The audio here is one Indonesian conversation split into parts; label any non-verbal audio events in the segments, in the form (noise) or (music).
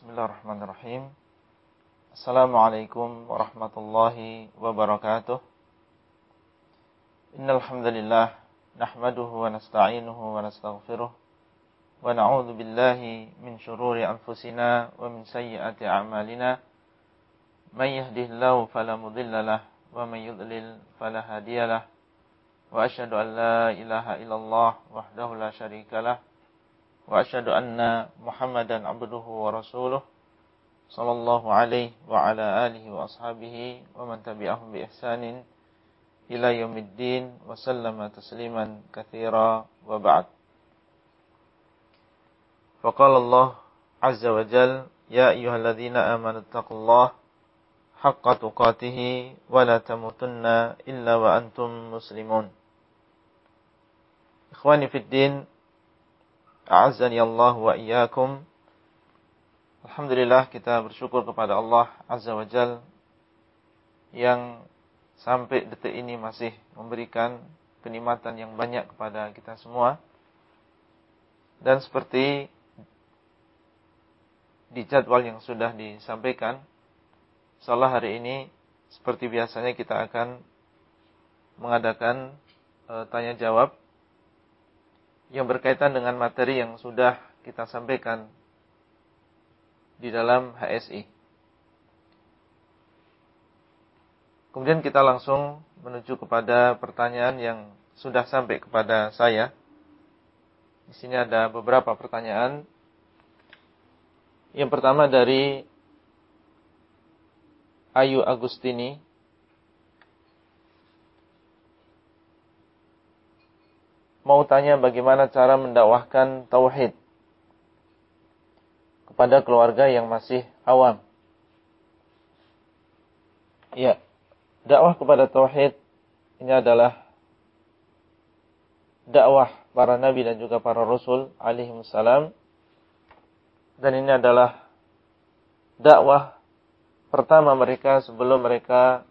Bismillahirrahmanirrahim. Assalamualaikum warahmatullahi wabarakatuh. Innal hamdalillah nahmaduhu wa nasta'inuhu wa nastaghfiruh wa na'udzu billahi min shururi anfusina wa min sayyiati a'malina. May yahdihillahu fala mudilla lahu wa may yudlil fala hadiyalah. Wa asyhadu an la ilaha illallah wahdahu la syarika lahu وأشهد أن محمدا عبده ورسوله صلى الله عليه وعلى آله وأصحابه ومن تبعهم بإحسان إلى يوم الدين وسلم تسليما كثيرا وبعد. فقال الله عز وجل يا أيها الذين آمنوا اتقوا الله حق تقاته ولا تموتن إلا وأنتم مسلمون. إخواني في الدين A'azzani Allah wa iyyakum. Alhamdulillah kita bersyukur kepada Allah Azza wa Jal yang sampai detik ini masih memberikan kenikmatan yang banyak kepada kita semua. Dan seperti di jadwal yang sudah disampaikan, salah hari ini seperti biasanya kita akan mengadakan e, tanya jawab yang berkaitan dengan materi yang sudah kita sampaikan di dalam HSI. Kemudian kita langsung menuju kepada pertanyaan yang sudah sampai kepada saya. Di sini ada beberapa pertanyaan. Yang pertama dari Ayu Agustini mau tanya bagaimana cara mendakwahkan tauhid kepada keluarga yang masih awam. Ya, dakwah kepada tauhid ini adalah dakwah para nabi dan juga para rasul alaihi salam dan ini adalah dakwah pertama mereka sebelum mereka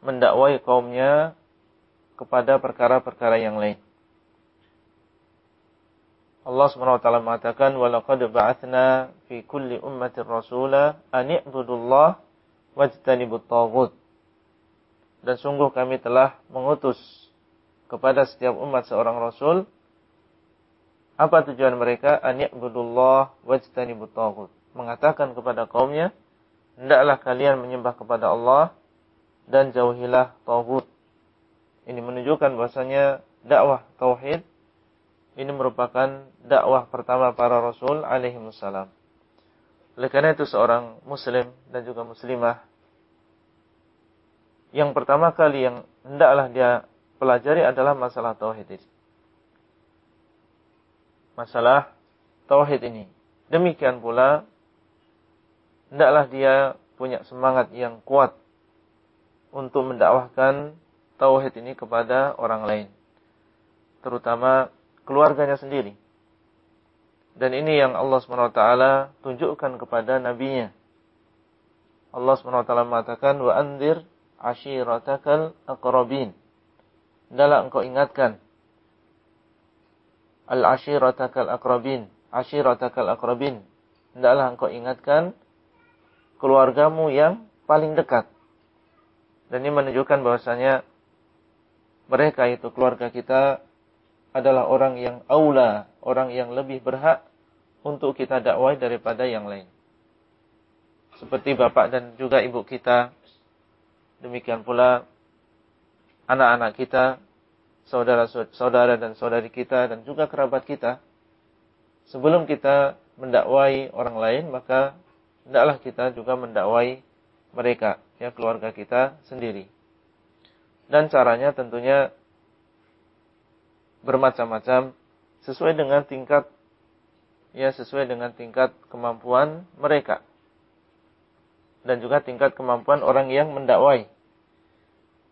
mendakwai kaumnya kepada perkara-perkara yang lain. Allah SWT mengatakan walaqad ba'atsna fi kulli ummatin rasula an i'budullah wajtanibut taghut. Dan sungguh kami telah mengutus kepada setiap umat seorang rasul apa tujuan mereka an i'budullah wajtanibut taghut. Mengatakan kepada kaumnya hendaklah kalian menyembah kepada Allah dan jauhilah taghut. Ini menunjukkan bahasanya dakwah tauhid ini merupakan dakwah pertama para rasul alaihi wasallam. Oleh karena itu seorang muslim dan juga muslimah yang pertama kali yang hendaklah dia pelajari adalah masalah tauhid ini. Masalah tauhid ini. Demikian pula hendaklah dia punya semangat yang kuat untuk mendakwahkan tauhid ini kepada orang lain. Terutama keluarganya sendiri. Dan ini yang Allah SWT tunjukkan kepada nabinya. Allah SWT mengatakan, Wa andir ashiratakal aqrabin. Dalam engkau ingatkan. Al-ashiratakal aqrabin. Ashiratakal aqrabin. Hendaklah engkau ingatkan keluargamu yang paling dekat. Dan ini menunjukkan bahwasanya mereka itu keluarga kita adalah orang yang aula, orang yang lebih berhak untuk kita dakwai daripada yang lain. Seperti bapak dan juga ibu kita, demikian pula anak-anak kita, saudara-saudara dan saudari kita, dan juga kerabat kita. Sebelum kita mendakwai orang lain, maka hendaklah kita juga mendakwai mereka, ya keluarga kita sendiri. Dan caranya tentunya bermacam-macam sesuai dengan tingkat ya sesuai dengan tingkat kemampuan mereka dan juga tingkat kemampuan orang yang mendakwai.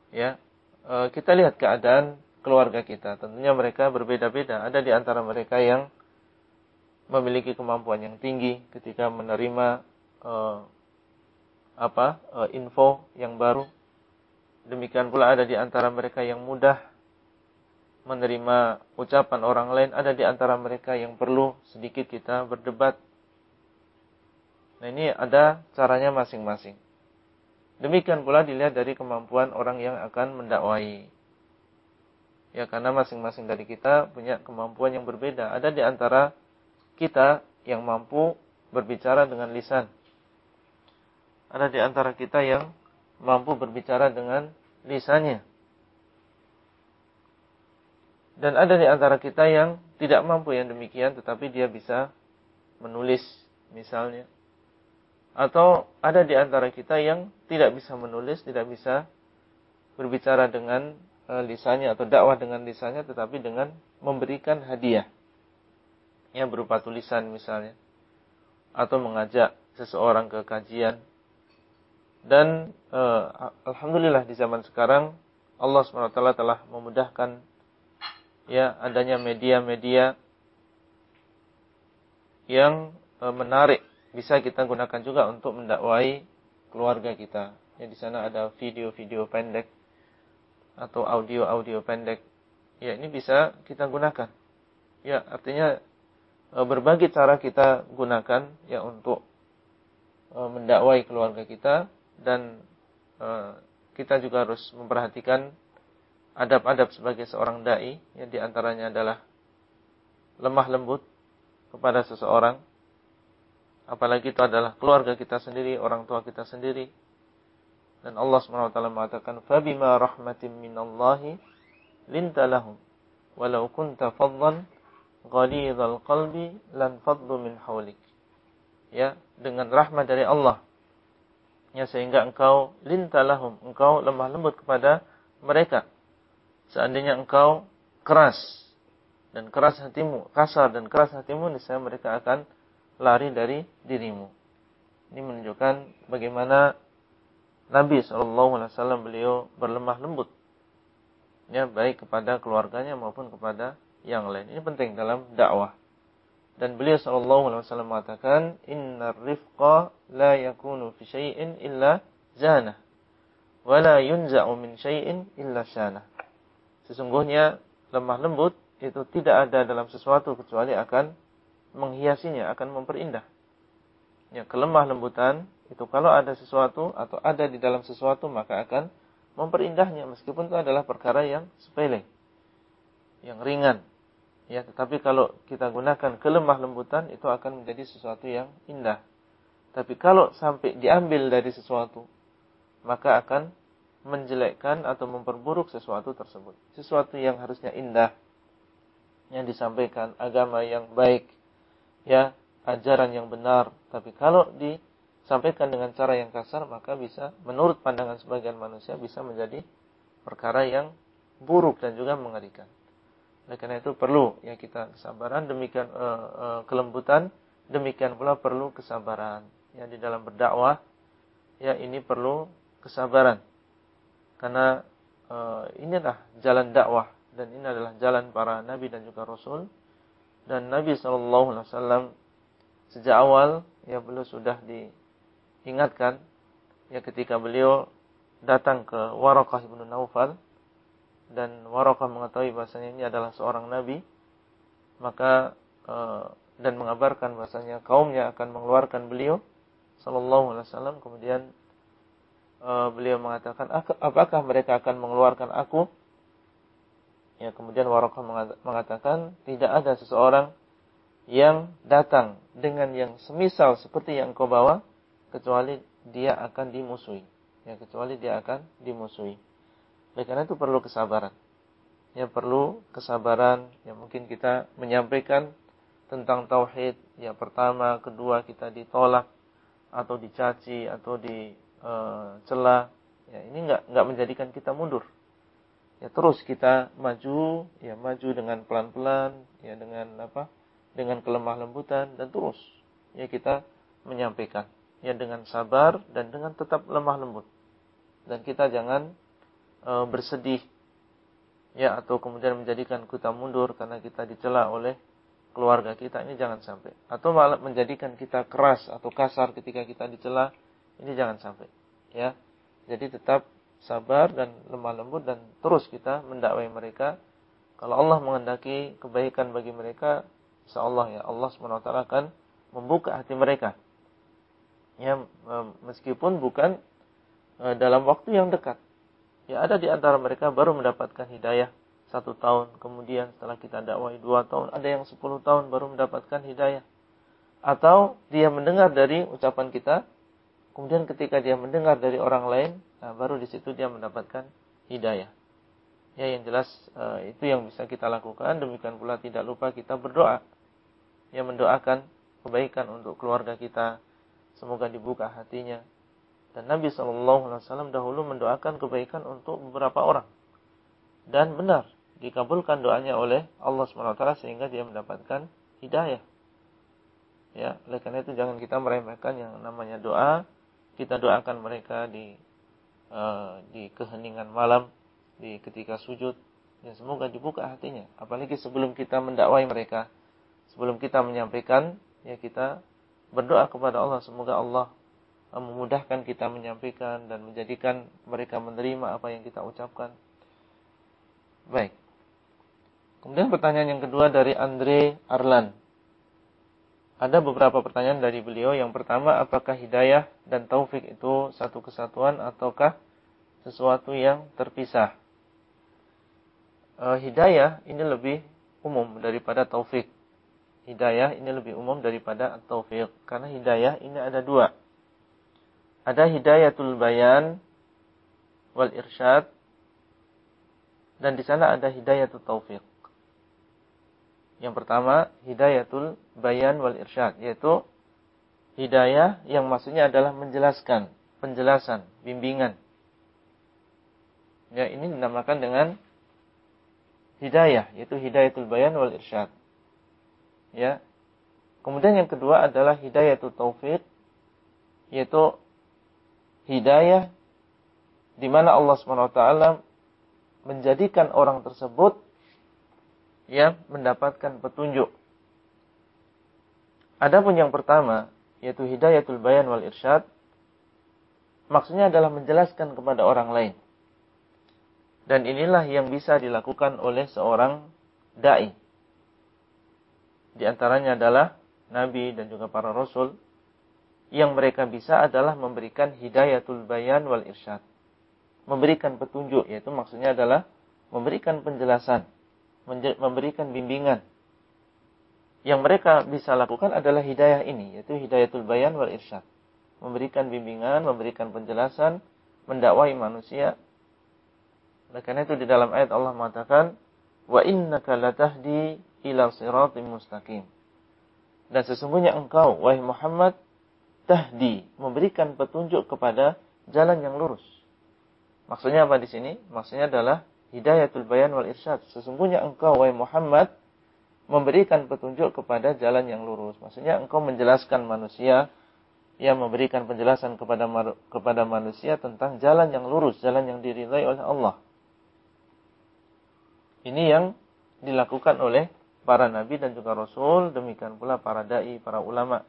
Ya, e, kita lihat keadaan keluarga kita. Tentunya mereka berbeda-beda. Ada di antara mereka yang memiliki kemampuan yang tinggi ketika menerima e, apa e, info yang baru. Demikian pula ada di antara mereka yang mudah menerima ucapan orang lain, ada di antara mereka yang perlu sedikit kita berdebat. Nah ini ada caranya masing-masing. Demikian pula dilihat dari kemampuan orang yang akan mendakwai. Ya karena masing-masing dari kita punya kemampuan yang berbeda. Ada di antara kita yang mampu berbicara dengan lisan. Ada di antara kita yang mampu berbicara dengan lisannya. Dan ada di antara kita yang tidak mampu yang demikian tetapi dia bisa menulis misalnya. Atau ada di antara kita yang tidak bisa menulis, tidak bisa berbicara dengan uh, lisannya atau dakwah dengan lisannya tetapi dengan memberikan hadiah. yang berupa tulisan misalnya. Atau mengajak seseorang ke kajian. Dan uh, Alhamdulillah di zaman sekarang Allah SWT telah memudahkan ya adanya media-media yang e, menarik bisa kita gunakan juga untuk mendakwai keluarga kita. Ya di sana ada video-video pendek atau audio-audio pendek. Ya ini bisa kita gunakan. Ya artinya e, berbagai cara kita gunakan ya untuk e, mendakwai keluarga kita dan e, kita juga harus memperhatikan adab-adab sebagai seorang dai yang di antaranya adalah lemah lembut kepada seseorang apalagi itu adalah keluarga kita sendiri, orang tua kita sendiri. Dan Allah SWT mengatakan, "Fabima rahmatin minallahi linta lahum, walau kunta faddan ghalidhal qalbi lan faddu min hawlik." Ya, dengan rahmat dari Allah. Ya, sehingga engkau linta lahum, engkau lemah lembut kepada mereka seandainya engkau keras dan keras hatimu, kasar dan keras hatimu, niscaya mereka akan lari dari dirimu. Ini menunjukkan bagaimana Nabi SAW beliau berlemah lembut, ya baik kepada keluarganya maupun kepada yang lain. Ini penting dalam dakwah. Dan beliau SAW mengatakan, Inna rifqa la yakunu fi syai'in illa zana, wa la yunza'u min syai'in illa syana. Sesungguhnya lemah lembut itu tidak ada dalam sesuatu kecuali akan menghiasinya, akan memperindah. Ya, kelemah lembutan itu kalau ada sesuatu atau ada di dalam sesuatu maka akan memperindahnya meskipun itu adalah perkara yang sepele, yang ringan. Ya, tetapi kalau kita gunakan kelemah lembutan itu akan menjadi sesuatu yang indah. Tapi kalau sampai diambil dari sesuatu maka akan menjelekkan atau memperburuk sesuatu tersebut. Sesuatu yang harusnya indah yang disampaikan, agama yang baik, ya, ajaran yang benar. Tapi kalau disampaikan dengan cara yang kasar, maka bisa menurut pandangan sebagian manusia bisa menjadi perkara yang buruk dan juga mengerikan. Oleh karena itu perlu ya kita kesabaran, demikian uh, uh, kelembutan, demikian pula perlu kesabaran. Ya di dalam berdakwah ya ini perlu kesabaran. Karena uh, inilah jalan dakwah dan ini adalah jalan para nabi dan juga rasul. Dan Nabi saw sejak awal ya beliau sudah diingatkan ya ketika beliau datang ke Warakah ibnu Naufal dan Warakah mengetahui bahasanya ini adalah seorang nabi maka uh, dan mengabarkan bahasanya kaumnya akan mengeluarkan beliau sallallahu alaihi wasallam kemudian uh, beliau mengatakan, apakah mereka akan mengeluarkan aku? Ya, kemudian Warakah mengatakan, tidak ada seseorang yang datang dengan yang semisal seperti yang kau bawa, kecuali dia akan dimusuhi. Ya, kecuali dia akan dimusuhi. Oleh karena itu perlu kesabaran. Ya, perlu kesabaran. Ya, mungkin kita menyampaikan tentang tauhid. Ya, pertama, kedua kita ditolak atau dicaci atau di uh, celah, ya ini nggak nggak menjadikan kita mundur. Ya terus kita maju, ya maju dengan pelan-pelan, ya dengan apa? Dengan kelemah lembutan dan terus ya kita menyampaikan ya dengan sabar dan dengan tetap lemah lembut. Dan kita jangan uh, bersedih ya atau kemudian menjadikan kita mundur karena kita dicela oleh keluarga kita ini jangan sampai atau malah menjadikan kita keras atau kasar ketika kita dicela ini jangan sampai. Ya. Jadi tetap sabar dan lemah lembut dan terus kita mendakwai mereka. Kalau Allah mengendaki kebaikan bagi mereka, insya Allah ya Allah swt akan membuka hati mereka. Ya, meskipun bukan e, dalam waktu yang dekat. Ya ada di antara mereka baru mendapatkan hidayah satu tahun, kemudian setelah kita dakwai dua tahun, ada yang sepuluh tahun baru mendapatkan hidayah. Atau dia mendengar dari ucapan kita, kemudian ketika dia mendengar dari orang lain, nah baru di situ dia mendapatkan hidayah. Ya yang jelas e, itu yang bisa kita lakukan. Demikian pula tidak lupa kita berdoa. Yang mendoakan kebaikan untuk keluarga kita. Semoga dibuka hatinya. Dan Nabi SAW dahulu mendoakan kebaikan untuk beberapa orang. Dan benar, dikabulkan doanya oleh Allah SWT sehingga dia mendapatkan hidayah. Ya, oleh karena itu jangan kita meremehkan yang namanya doa. Kita doakan mereka di uh, di keheningan malam di ketika sujud. Ya semoga dibuka hatinya. Apalagi sebelum kita mendakwai mereka. Sebelum kita menyampaikan ya kita berdoa kepada Allah. Semoga Allah memudahkan kita menyampaikan dan menjadikan mereka menerima apa yang kita ucapkan. Baik. Kemudian pertanyaan yang kedua dari Andre Arlan ada beberapa pertanyaan dari beliau yang pertama apakah hidayah dan taufik itu satu kesatuan ataukah sesuatu yang terpisah uh, hidayah ini lebih umum daripada taufik. Hidayah ini lebih umum daripada taufik. Karena hidayah ini ada dua. Ada hidayatul bayan wal irsyad. Dan di sana ada hidayatul taufik. Yang pertama, hidayatul bayan wal irsyad. Yaitu hidayah yang maksudnya adalah menjelaskan. Penjelasan, bimbingan. Ya, ini dinamakan dengan hidayah, yaitu hidayatul bayan wal irsyad. Ya. Kemudian yang kedua adalah hidayatul taufik, yaitu hidayah di mana Allah SWT menjadikan orang tersebut yang mendapatkan petunjuk. Adapun yang pertama, yaitu hidayatul bayan wal irsyad, maksudnya adalah menjelaskan kepada orang lain. Dan inilah yang bisa dilakukan oleh seorang dai. Di antaranya adalah nabi dan juga para rasul yang mereka bisa adalah memberikan hidayatul bayan wal irsyad. Memberikan petunjuk yaitu maksudnya adalah memberikan penjelasan, memberikan bimbingan. Yang mereka bisa lakukan adalah hidayah ini yaitu hidayatul bayan wal irsyad. Memberikan bimbingan, memberikan penjelasan, mendakwai manusia oleh karena itu di dalam ayat Allah mengatakan, "Wa innaka latahdi ila siratim mustaqim." Dan sesungguhnya engkau wahai Muhammad tahdi, memberikan petunjuk kepada jalan yang lurus. Maksudnya apa di sini? Maksudnya adalah hidayatul bayan wal irsyad. Sesungguhnya engkau wahai Muhammad memberikan petunjuk kepada jalan yang lurus. Maksudnya engkau menjelaskan manusia yang memberikan penjelasan kepada kepada manusia tentang jalan yang lurus, jalan yang diridhai oleh Allah. Ini yang dilakukan oleh para nabi dan juga rasul, demikian pula para dai, para ulama.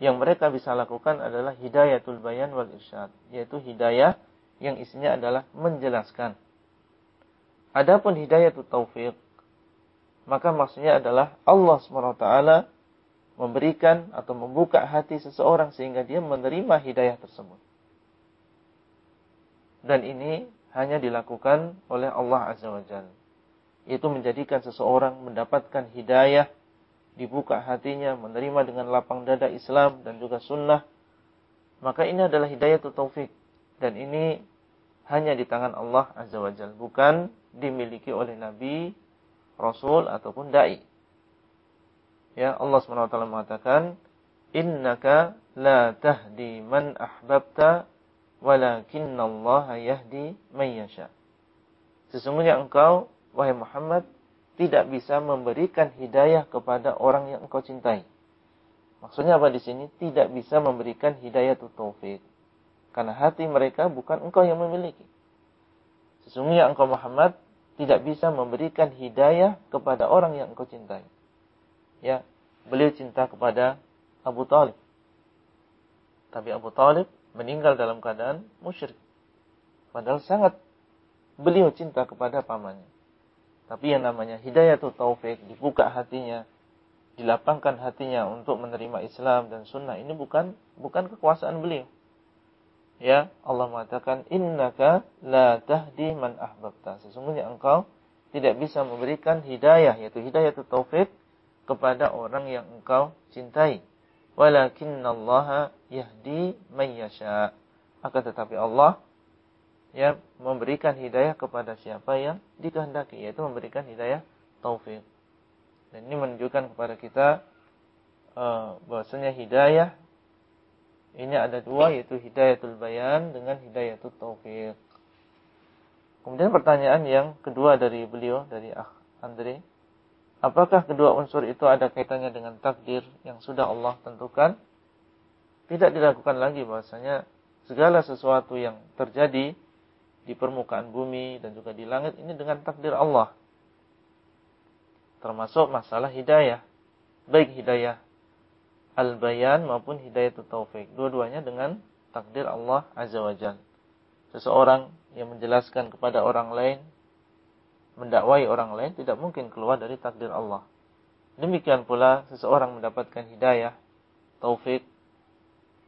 Yang mereka bisa lakukan adalah hidayatul bayan wal irsyad, yaitu hidayah yang isinya adalah menjelaskan. Adapun hidayatul taufik, maka maksudnya adalah Allah SWT memberikan atau membuka hati seseorang sehingga dia menerima hidayah tersebut. Dan ini hanya dilakukan oleh Allah Azza wa Jalla yaitu menjadikan seseorang mendapatkan hidayah, dibuka hatinya, menerima dengan lapang dada Islam dan juga sunnah, maka ini adalah hidayah taufik. Dan ini hanya di tangan Allah Azza wa Jal, bukan dimiliki oleh Nabi, Rasul ataupun Da'i. Ya, Allah SWT mengatakan, Innaka la tahdi man ahbabta, walakinna Allah yahdi man yasha. Sesungguhnya engkau wahai Muhammad, tidak bisa memberikan hidayah kepada orang yang engkau cintai. Maksudnya apa di sini? Tidak bisa memberikan hidayah itu taufik. Karena hati mereka bukan engkau yang memiliki. Sesungguhnya engkau Muhammad tidak bisa memberikan hidayah kepada orang yang engkau cintai. Ya, beliau cinta kepada Abu Talib. Tapi Abu Talib meninggal dalam keadaan musyrik. Padahal sangat beliau cinta kepada pamannya. Tapi yang namanya hidayah itu taufik, dibuka hatinya, dilapangkan hatinya untuk menerima Islam dan sunnah ini bukan bukan kekuasaan beliau. Ya, Allah mengatakan innaka la tahdi man ahbabta. Sesungguhnya engkau tidak bisa memberikan hidayah yaitu hidayah itu taufik kepada orang yang engkau cintai. Walakinallaha yahdi man yasha. Akan tetapi Allah ya memberikan hidayah kepada siapa yang dikehendaki yaitu memberikan hidayah taufik. Dan ini menunjukkan kepada kita uh, bahwasanya hidayah ini ada dua yaitu hidayatul bayan dengan hidayatul taufik. Kemudian pertanyaan yang kedua dari beliau dari Ah Andre, apakah kedua unsur itu ada kaitannya dengan takdir yang sudah Allah tentukan? Tidak dilakukan lagi bahwasanya segala sesuatu yang terjadi di permukaan bumi dan juga di langit ini dengan takdir Allah termasuk masalah hidayah. Baik hidayah al-bayan maupun hidayah taufik. Dua-duanya dengan takdir Allah Azza wa Jal. Seseorang yang menjelaskan kepada orang lain, mendakwai orang lain tidak mungkin keluar dari takdir Allah. Demikian pula seseorang mendapatkan hidayah, taufik,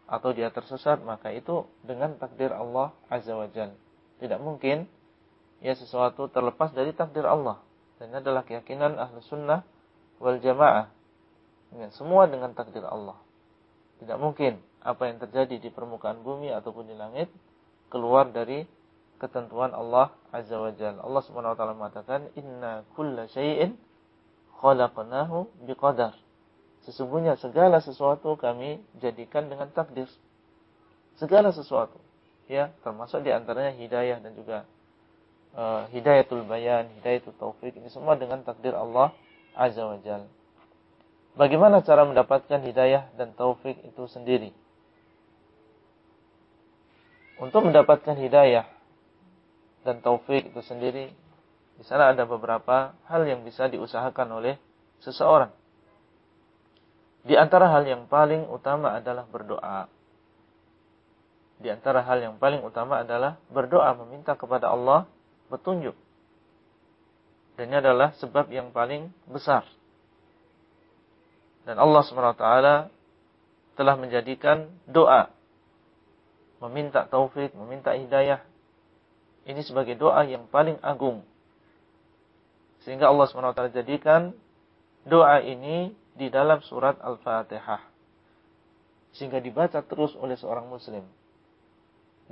atau dia tersesat, maka itu dengan takdir Allah Azza wa Jal. Tidak mungkin ya sesuatu terlepas dari takdir Allah. Dan ini adalah keyakinan ahlu sunnah wal jamaah. Ya, semua dengan takdir Allah. Tidak mungkin apa yang terjadi di permukaan bumi ataupun di langit keluar dari ketentuan Allah Azza wa Jalla. Allah Subhanahu wa taala mengatakan, "Inna kulla syai'in khalaqnahu biqadar." Sesungguhnya segala sesuatu kami jadikan dengan takdir. Segala sesuatu, ya, termasuk di antaranya hidayah dan juga uh, hidayatul bayan, hidayatul taufik ini semua dengan takdir Allah Azza wa Jal. Bagaimana cara mendapatkan hidayah dan taufik itu sendiri? Untuk mendapatkan hidayah dan taufik itu sendiri, di sana ada beberapa hal yang bisa diusahakan oleh seseorang. Di antara hal yang paling utama adalah berdoa. Di antara hal yang paling utama adalah berdoa meminta kepada Allah petunjuk. Dan ini adalah sebab yang paling besar. Dan Allah SWT telah menjadikan doa. Meminta taufik, meminta hidayah. Ini sebagai doa yang paling agung. Sehingga Allah SWT jadikan doa ini di dalam surat Al-Fatihah. Sehingga dibaca terus oleh seorang muslim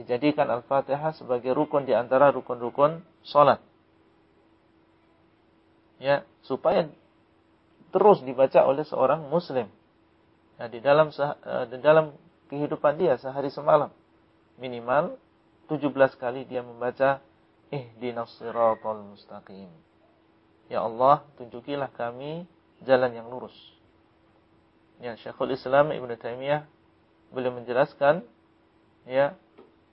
dijadikan Al-Fatihah sebagai rukun di antara rukun-rukun salat. Ya, supaya terus dibaca oleh seorang muslim. Nah, di dalam eh, di dalam kehidupan dia sehari semalam minimal 17 kali dia membaca ihdinas siratal mustaqim. Ya Allah, tunjukilah kami jalan yang lurus. Ya, Syekhul Islam Ibnu Taimiyah beliau menjelaskan ya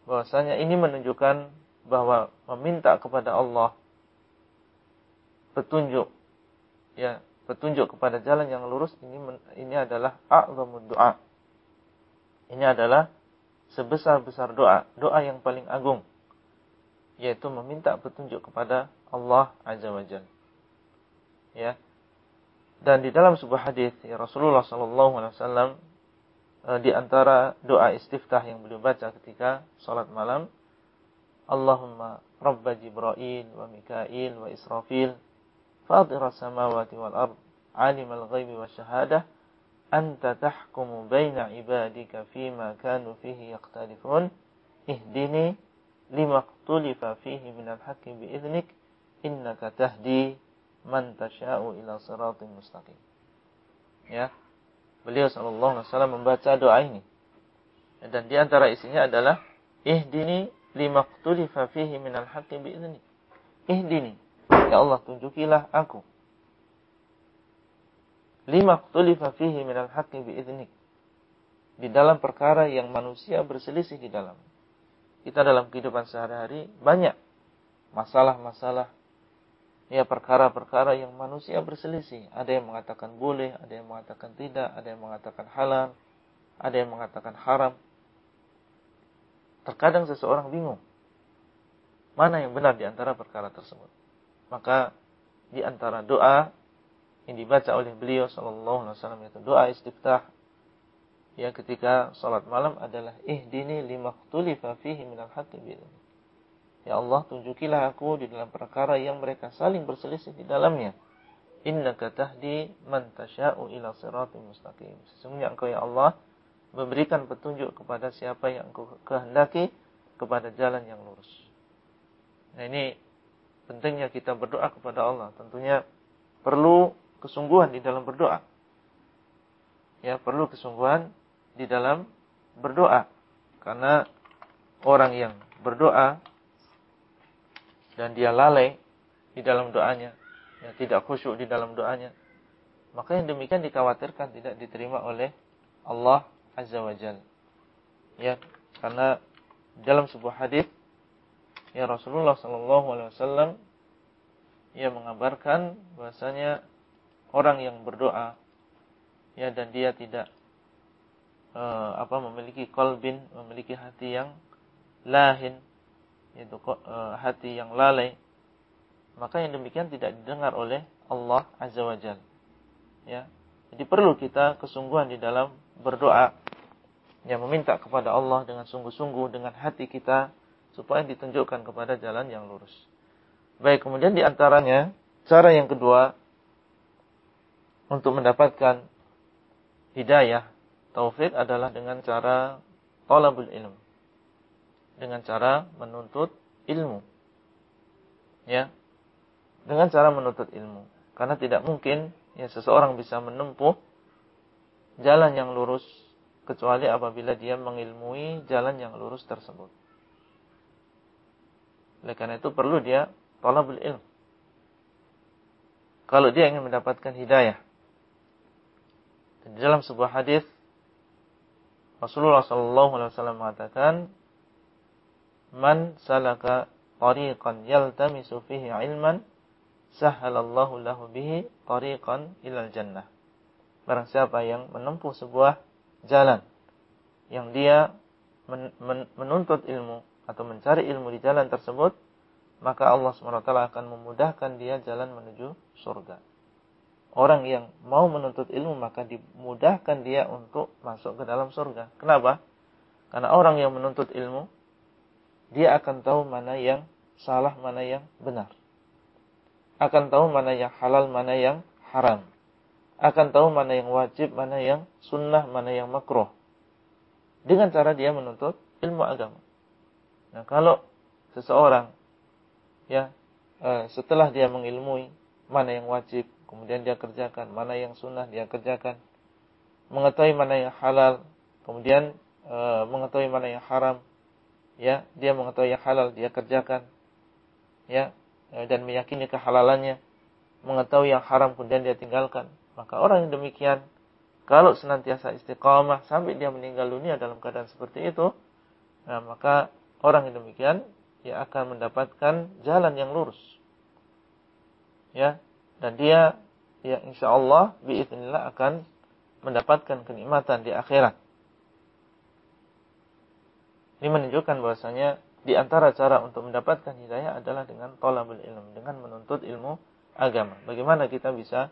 bahwasanya ini menunjukkan bahwa meminta kepada Allah petunjuk ya petunjuk kepada jalan yang lurus ini ini adalah a'zamud doa ini adalah sebesar-besar doa doa yang paling agung yaitu meminta petunjuk kepada Allah azza wajalla ya dan di dalam sebuah hadis ya Rasulullah sallallahu alaihi wasallam Eh, di antara doa istiftah yang beliau baca ketika sholat malam. Allahumma Rabba Jibril wa Mikail wa Israfil Fadira samawati wal ard Alim al-ghaibi wa syahadah Anta tahkumu baina ibadika Fima kanu fihi yaktalifun Ihdini Lima qtulifa fihi minal haqi biiznik Innaka tahdi Man tasha'u ila siratin mustaqim Ya beliau sallallahu alaihi wasallam membaca doa ini. Dan di antara isinya adalah ihdini limaktulifa fihi minal haqqi bi'izni. Ihdini. Ya Allah, tunjukilah aku. Limaktulifa fihi minal haqqi bi'izni. Di dalam perkara yang manusia berselisih di dalam. Kita dalam kehidupan sehari-hari banyak masalah-masalah ya perkara-perkara yang manusia berselisih. Ada yang mengatakan boleh, ada yang mengatakan tidak, ada yang mengatakan halal, ada yang mengatakan haram. Terkadang seseorang bingung. Mana yang benar di antara perkara tersebut. Maka di antara doa yang dibaca oleh beliau sallallahu alaihi wasallam itu doa istiftah ya ketika salat malam adalah ihdini limaktulifa fihi minal haqqi Ya Allah, tunjukilah aku di dalam perkara yang mereka saling berselisih di dalamnya. Innaka tahdi man tasha'u ila siratim mustaqim. Sesungguhnya engkau ya Allah memberikan petunjuk kepada siapa yang engkau kehendaki kepada jalan yang lurus. Nah ini pentingnya kita berdoa kepada Allah. Tentunya perlu kesungguhan di dalam berdoa. Ya, perlu kesungguhan di dalam berdoa. Karena orang yang berdoa dan dia lalai di dalam doanya, ya, tidak khusyuk di dalam doanya, maka yang demikian dikhawatirkan tidak diterima oleh Allah Azza wa Jal. Ya, karena dalam sebuah hadis ya Rasulullah Sallallahu Alaihi Wasallam ia mengabarkan bahasanya orang yang berdoa ya dan dia tidak uh, apa memiliki kolbin memiliki hati yang lahin yaitu uh, hati yang lalai maka yang demikian tidak didengar oleh Allah Azza wa Jal. Ya. Jadi perlu kita kesungguhan di dalam berdoa yang meminta kepada Allah dengan sungguh-sungguh dengan hati kita supaya ditunjukkan kepada jalan yang lurus. Baik, kemudian di antaranya cara yang kedua untuk mendapatkan hidayah taufik adalah dengan cara talabul ilm dengan cara menuntut ilmu. Ya. Dengan cara menuntut ilmu. Karena tidak mungkin ya seseorang bisa menempuh jalan yang lurus kecuali apabila dia mengilmui jalan yang lurus tersebut. Oleh karena itu perlu dia talabul ilm. Kalau dia ingin mendapatkan hidayah. Di dalam sebuah hadis Rasulullah SAW mengatakan man salaka tariqan yaltamisu fihi ilman sahhalallahu lahu bihi tariqan ilal jannah. Barang siapa yang menempuh sebuah jalan yang dia men men menuntut ilmu atau mencari ilmu di jalan tersebut, maka Allah SWT akan memudahkan dia jalan menuju surga. Orang yang mau menuntut ilmu maka dimudahkan dia untuk masuk ke dalam surga. Kenapa? Karena orang yang menuntut ilmu dia akan tahu mana yang salah, mana yang benar. Akan tahu mana yang halal, mana yang haram. Akan tahu mana yang wajib, mana yang sunnah, mana yang makruh. Dengan cara dia menuntut ilmu agama. Nah, kalau seseorang ya eh, setelah dia mengilmui mana yang wajib, kemudian dia kerjakan, mana yang sunnah dia kerjakan, mengetahui mana yang halal, kemudian eh, mengetahui mana yang haram, ya dia mengetahui yang halal dia kerjakan ya dan meyakini kehalalannya mengetahui yang haram kemudian dia tinggalkan maka orang yang demikian kalau senantiasa istiqamah sampai dia meninggal dunia dalam keadaan seperti itu nah maka orang yang demikian dia akan mendapatkan jalan yang lurus ya dan dia ya insyaallah biiznillah akan mendapatkan kenikmatan di akhirat ini menunjukkan bahwasanya di antara cara untuk mendapatkan hidayah adalah dengan tolabul ilm, dengan menuntut ilmu agama. Bagaimana kita bisa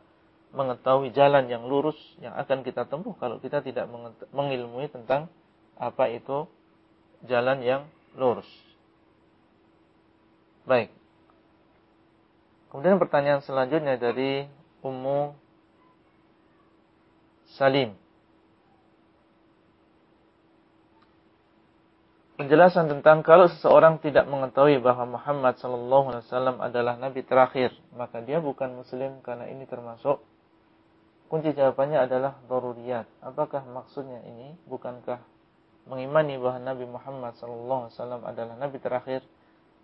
mengetahui jalan yang lurus yang akan kita tempuh kalau kita tidak mengilmui tentang apa itu jalan yang lurus. Baik. Kemudian pertanyaan selanjutnya dari Ummu Salim. penjelasan tentang kalau seseorang tidak mengetahui bahwa Muhammad sallallahu alaihi wasallam adalah nabi terakhir, maka dia bukan muslim karena ini termasuk kunci jawabannya adalah daruriyat. Apakah maksudnya ini bukankah mengimani bahwa Nabi Muhammad wasallam adalah nabi terakhir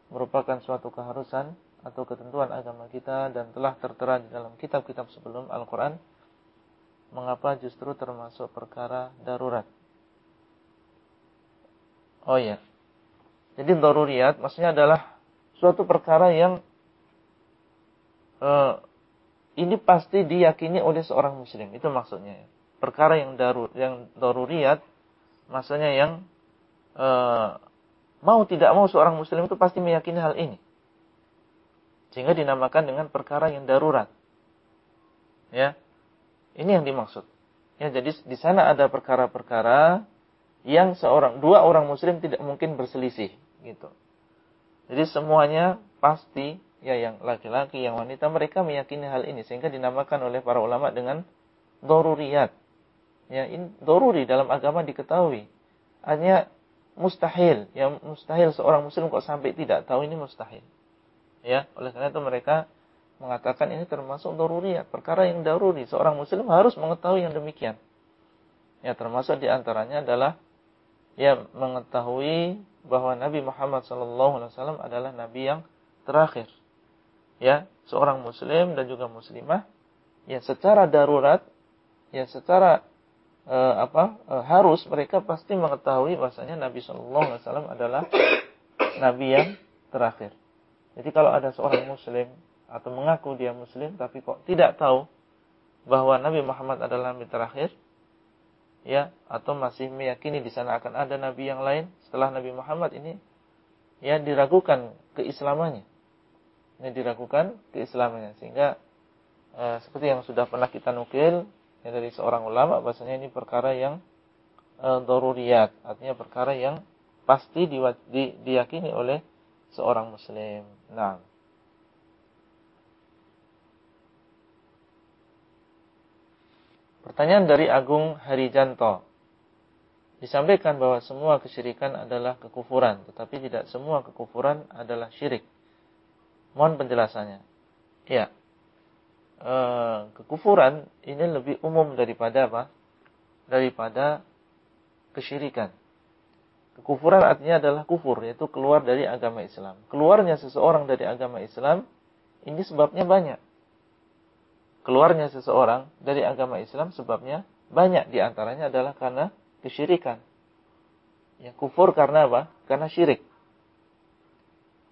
merupakan suatu keharusan atau ketentuan agama kita dan telah tertera di dalam kitab-kitab sebelum Al-Qur'an? Mengapa justru termasuk perkara darurat? Oh iya. Jadi daruriyat maksudnya adalah suatu perkara yang uh, ini pasti diyakini oleh seorang muslim. Itu maksudnya. Perkara yang darur yang daruriyat maksudnya yang uh, mau tidak mau seorang muslim itu pasti meyakini hal ini. Sehingga dinamakan dengan perkara yang darurat. Ya. Ini yang dimaksud. Ya, jadi di sana ada perkara-perkara yang seorang dua orang muslim tidak mungkin berselisih gitu. Jadi semuanya pasti ya yang laki-laki yang wanita mereka meyakini hal ini sehingga dinamakan oleh para ulama dengan doruriyat. Ya, ini doruri dalam agama diketahui. Hanya mustahil, ya mustahil seorang muslim kok sampai tidak tahu ini mustahil. Ya, oleh karena itu mereka mengatakan ini termasuk daruriyat, perkara yang daruri. Seorang muslim harus mengetahui yang demikian. Ya, termasuk di antaranya adalah ya mengetahui bahwa Nabi Muhammad SAW adalah Nabi yang terakhir. Ya, seorang muslim dan juga muslimah ya secara darurat ya secara eh, apa eh, harus mereka pasti mengetahui bahwasanya Nabi SAW adalah Nabi yang terakhir. Jadi kalau ada seorang muslim atau mengaku dia muslim tapi kok tidak tahu bahwa Nabi Muhammad adalah nabi terakhir ya atau masih meyakini di sana akan ada nabi yang lain setelah Nabi Muhammad ini ya diragukan keislamannya. Ini diragukan keislamannya sehingga eh, seperti yang sudah pernah kita nukil ya, dari seorang ulama bahasanya ini perkara yang eh, daruriyat artinya perkara yang pasti di, di, diyakini oleh seorang muslim. Nah, Pertanyaan dari Agung Harijanto. Disampaikan bahwa semua kesyirikan adalah kekufuran, tetapi tidak semua kekufuran adalah syirik. Mohon penjelasannya. Ya. E, kekufuran ini lebih umum daripada apa? Daripada kesyirikan. Kekufuran artinya adalah kufur, yaitu keluar dari agama Islam. Keluarnya seseorang dari agama Islam, ini sebabnya banyak keluarnya seseorang dari agama Islam sebabnya banyak di antaranya adalah karena kesyirikan. Ya, kufur karena apa? Karena syirik.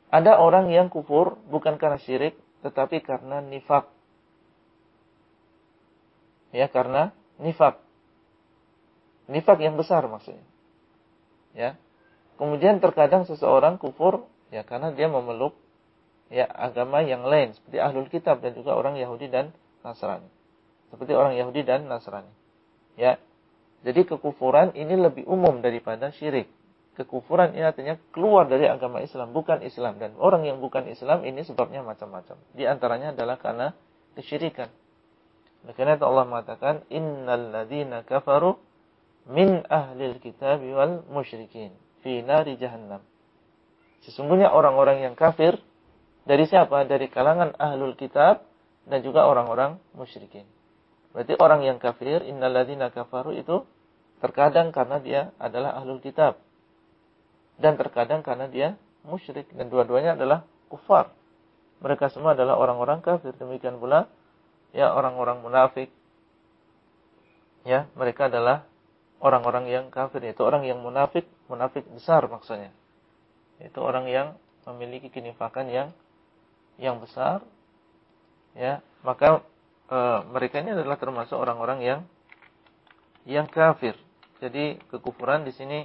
Ada orang yang kufur bukan karena syirik, tetapi karena nifak. Ya, karena nifak. Nifak yang besar maksudnya. Ya. Kemudian terkadang seseorang kufur ya karena dia memeluk ya agama yang lain seperti ahlul kitab dan juga orang Yahudi dan Nasrani. Seperti orang Yahudi dan Nasrani. Ya. Jadi kekufuran ini lebih umum daripada syirik. Kekufuran ini artinya keluar dari agama Islam, bukan Islam. Dan orang yang bukan Islam ini sebabnya macam-macam. Di antaranya adalah karena kesyirikan. Karena itu Allah mengatakan, Innal ladhina kafaru min ahlil kitab wal musyrikin fi nari jahannam. Sesungguhnya orang-orang yang kafir dari siapa? Dari kalangan ahlul kitab dan juga orang-orang musyrikin. Berarti orang yang kafir, innalladzina kafaru itu terkadang karena dia adalah ahlul kitab. Dan terkadang karena dia musyrik. Dan dua-duanya adalah kufar. Mereka semua adalah orang-orang kafir. Demikian pula ya orang-orang munafik. Ya, mereka adalah orang-orang yang kafir. Itu orang yang munafik, munafik besar maksudnya. Itu orang yang memiliki kenifakan yang yang besar ya maka e, mereka ini adalah termasuk orang-orang yang yang kafir. Jadi kekufuran di sini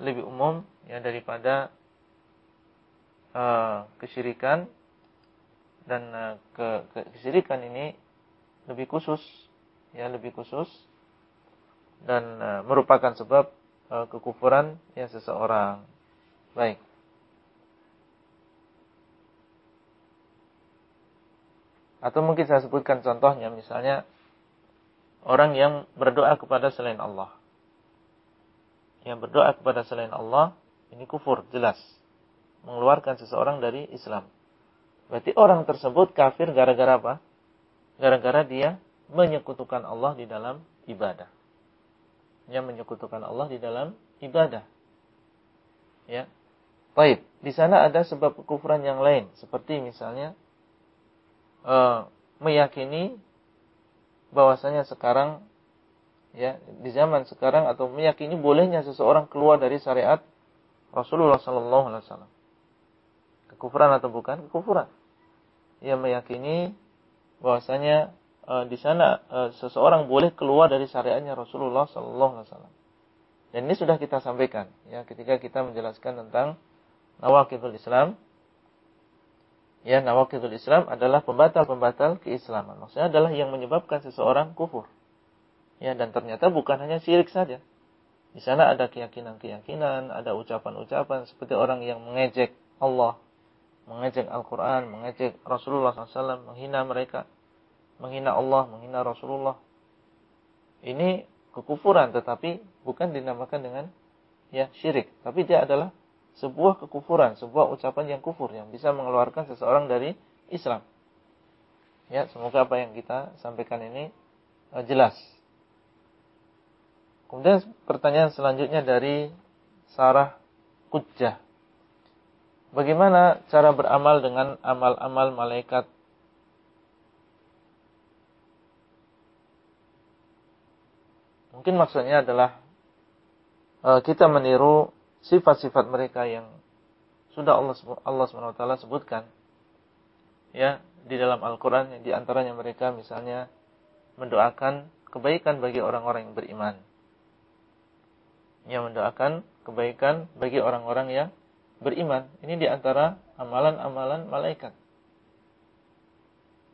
lebih umum ya daripada e, kesyirikan dan e, ke, ke kesyirikan ini lebih khusus ya lebih khusus dan e, merupakan sebab e, kekufuran ya seseorang. Baik. Atau mungkin saya sebutkan contohnya misalnya orang yang berdoa kepada selain Allah. Yang berdoa kepada selain Allah ini kufur jelas. Mengeluarkan seseorang dari Islam. Berarti orang tersebut kafir gara-gara apa? Gara-gara dia menyekutukan Allah di dalam ibadah. Dia menyekutukan Allah di dalam ibadah. Ya. Baik, di sana ada sebab kekufuran yang lain seperti misalnya uh, meyakini bahwasanya sekarang ya di zaman sekarang atau meyakini bolehnya seseorang keluar dari syariat Rasulullah sallallahu alaihi wasallam. Kekufuran atau bukan? Kekufuran. Ia meyakini bahwasanya uh, di sana uh, seseorang boleh keluar dari syariatnya Rasulullah sallallahu alaihi wasallam. Dan ini sudah kita sampaikan ya ketika kita menjelaskan tentang nawaqidul Islam Ya, nawakidul Islam adalah pembatal-pembatal keislaman. Maksudnya adalah yang menyebabkan seseorang kufur. Ya, dan ternyata bukan hanya syirik saja. Di sana ada keyakinan-keyakinan, ada ucapan-ucapan seperti orang yang mengejek Allah, mengejek Al-Quran, mengejek Rasulullah SAW, menghina mereka, menghina Allah, menghina Rasulullah. Ini kekufuran, tetapi bukan dinamakan dengan ya syirik, tapi dia adalah sebuah kekufuran, sebuah ucapan yang kufur yang bisa mengeluarkan seseorang dari Islam. Ya, semoga apa yang kita sampaikan ini uh, jelas. Kemudian pertanyaan selanjutnya dari Sarah Kujjah. Bagaimana cara beramal dengan amal-amal malaikat? Mungkin maksudnya adalah uh, kita meniru sifat-sifat mereka yang sudah Allah Allah SWT sebutkan ya di dalam Al-Qur'an di antaranya mereka misalnya mendoakan kebaikan bagi orang-orang yang beriman. Yang mendoakan kebaikan bagi orang-orang yang beriman. Ini di antara amalan-amalan malaikat.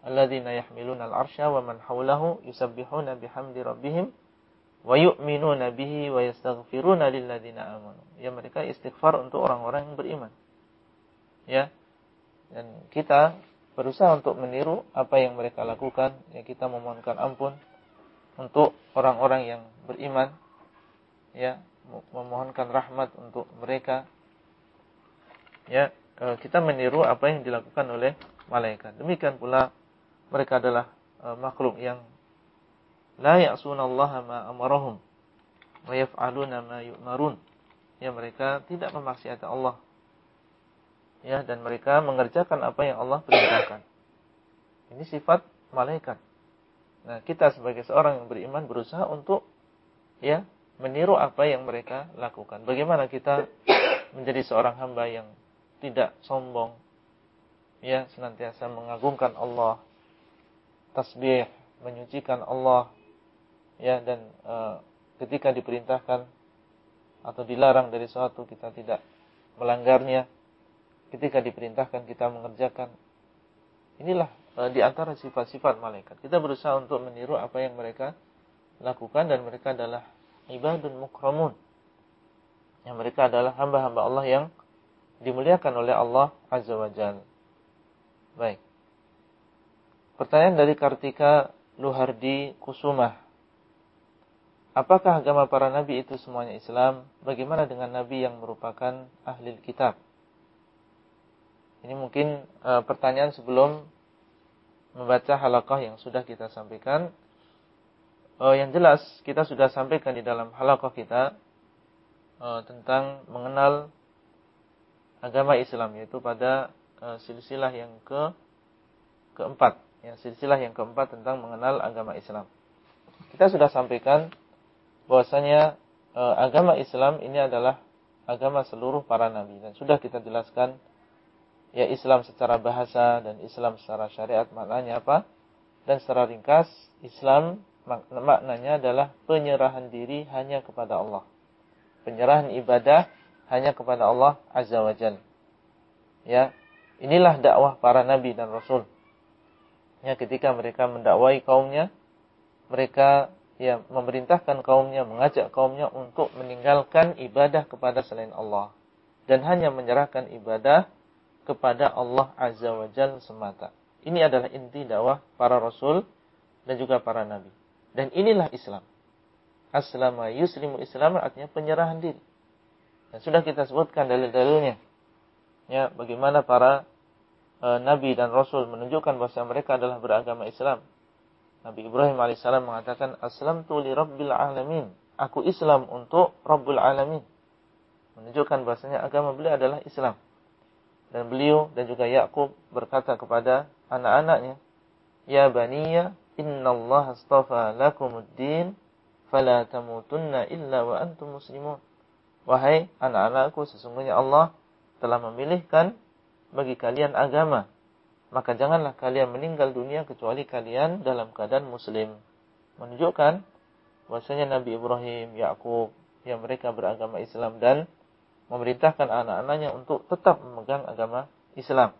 Alladzina yahmiluna al-arsya wa man hawlahu yusabbihuna bihamdi rabbihim wa yu'minuna bihi wa yastaghfiruna lilladzina amanu. Ya mereka istighfar untuk orang-orang yang beriman. Ya. Dan kita berusaha untuk meniru apa yang mereka lakukan, ya kita memohonkan ampun untuk orang-orang yang beriman. Ya, memohonkan rahmat untuk mereka. Ya, e, kita meniru apa yang dilakukan oleh malaikat. Demikian pula mereka adalah e, makhluk yang la ya'sunallaha ma amarahum wa yaf'aluna ma yu'marun. Ya mereka tidak memaksiati Allah. Ya dan mereka mengerjakan apa yang Allah perintahkan. Ini sifat malaikat. Nah, kita sebagai seorang yang beriman berusaha untuk ya meniru apa yang mereka lakukan. Bagaimana kita menjadi seorang hamba yang tidak sombong, ya senantiasa mengagungkan Allah, tasbih, menyucikan Allah, ya dan e, ketika diperintahkan atau dilarang dari suatu kita tidak melanggarnya. Ketika diperintahkan kita mengerjakan. Inilah e, di antara sifat-sifat malaikat. Kita berusaha untuk meniru apa yang mereka lakukan dan mereka adalah ibadun mukramun. Yang mereka adalah hamba-hamba Allah yang dimuliakan oleh Allah Azza wa Jalla. Baik. Pertanyaan dari Kartika Luhardi Kusumah. Apakah agama para nabi itu semuanya Islam? Bagaimana dengan nabi yang merupakan ahli kitab? Ini mungkin e, pertanyaan sebelum membaca halakah yang sudah kita sampaikan. E, yang jelas kita sudah sampaikan di dalam halakah kita e, tentang mengenal agama Islam yaitu pada e, silsilah yang ke keempat, ya silsilah yang keempat tentang mengenal agama Islam. Kita sudah sampaikan bahwasanya e, agama Islam ini adalah agama seluruh para nabi. Dan sudah kita jelaskan ya Islam secara bahasa dan Islam secara syariat maknanya apa? Dan secara ringkas Islam maknanya adalah penyerahan diri hanya kepada Allah. Penyerahan ibadah hanya kepada Allah azza wajalla ya inilah dakwah para nabi dan rasul ya ketika mereka mendakwai kaumnya mereka ya memerintahkan kaumnya, mengajak kaumnya untuk meninggalkan ibadah kepada selain Allah dan hanya menyerahkan ibadah kepada Allah Azza wa Jalla semata. Ini adalah inti dakwah para rasul dan juga para nabi. Dan inilah Islam. Aslama yuslimu Islam artinya penyerahan diri. Dan sudah kita sebutkan dalil-dalilnya. Ya, bagaimana para e, nabi dan rasul menunjukkan bahwa mereka adalah beragama Islam Nabi Ibrahim alaihissalam mengatakan Aslam li rabbil alamin. Aku Islam untuk Rabbul alamin. Menunjukkan bahasanya agama beliau adalah Islam. Dan beliau dan juga Yakub berkata kepada anak-anaknya, Ya baniya, Allah astafa lakumuddin, fala tamutunna illa wa antum muslimun. Wahai anak-anakku, sesungguhnya Allah telah memilihkan bagi kalian agama maka janganlah kalian meninggal dunia kecuali kalian dalam keadaan muslim. Menunjukkan bahwasanya Nabi Ibrahim, Yakub yang mereka beragama Islam dan memerintahkan anak-anaknya untuk tetap memegang agama Islam.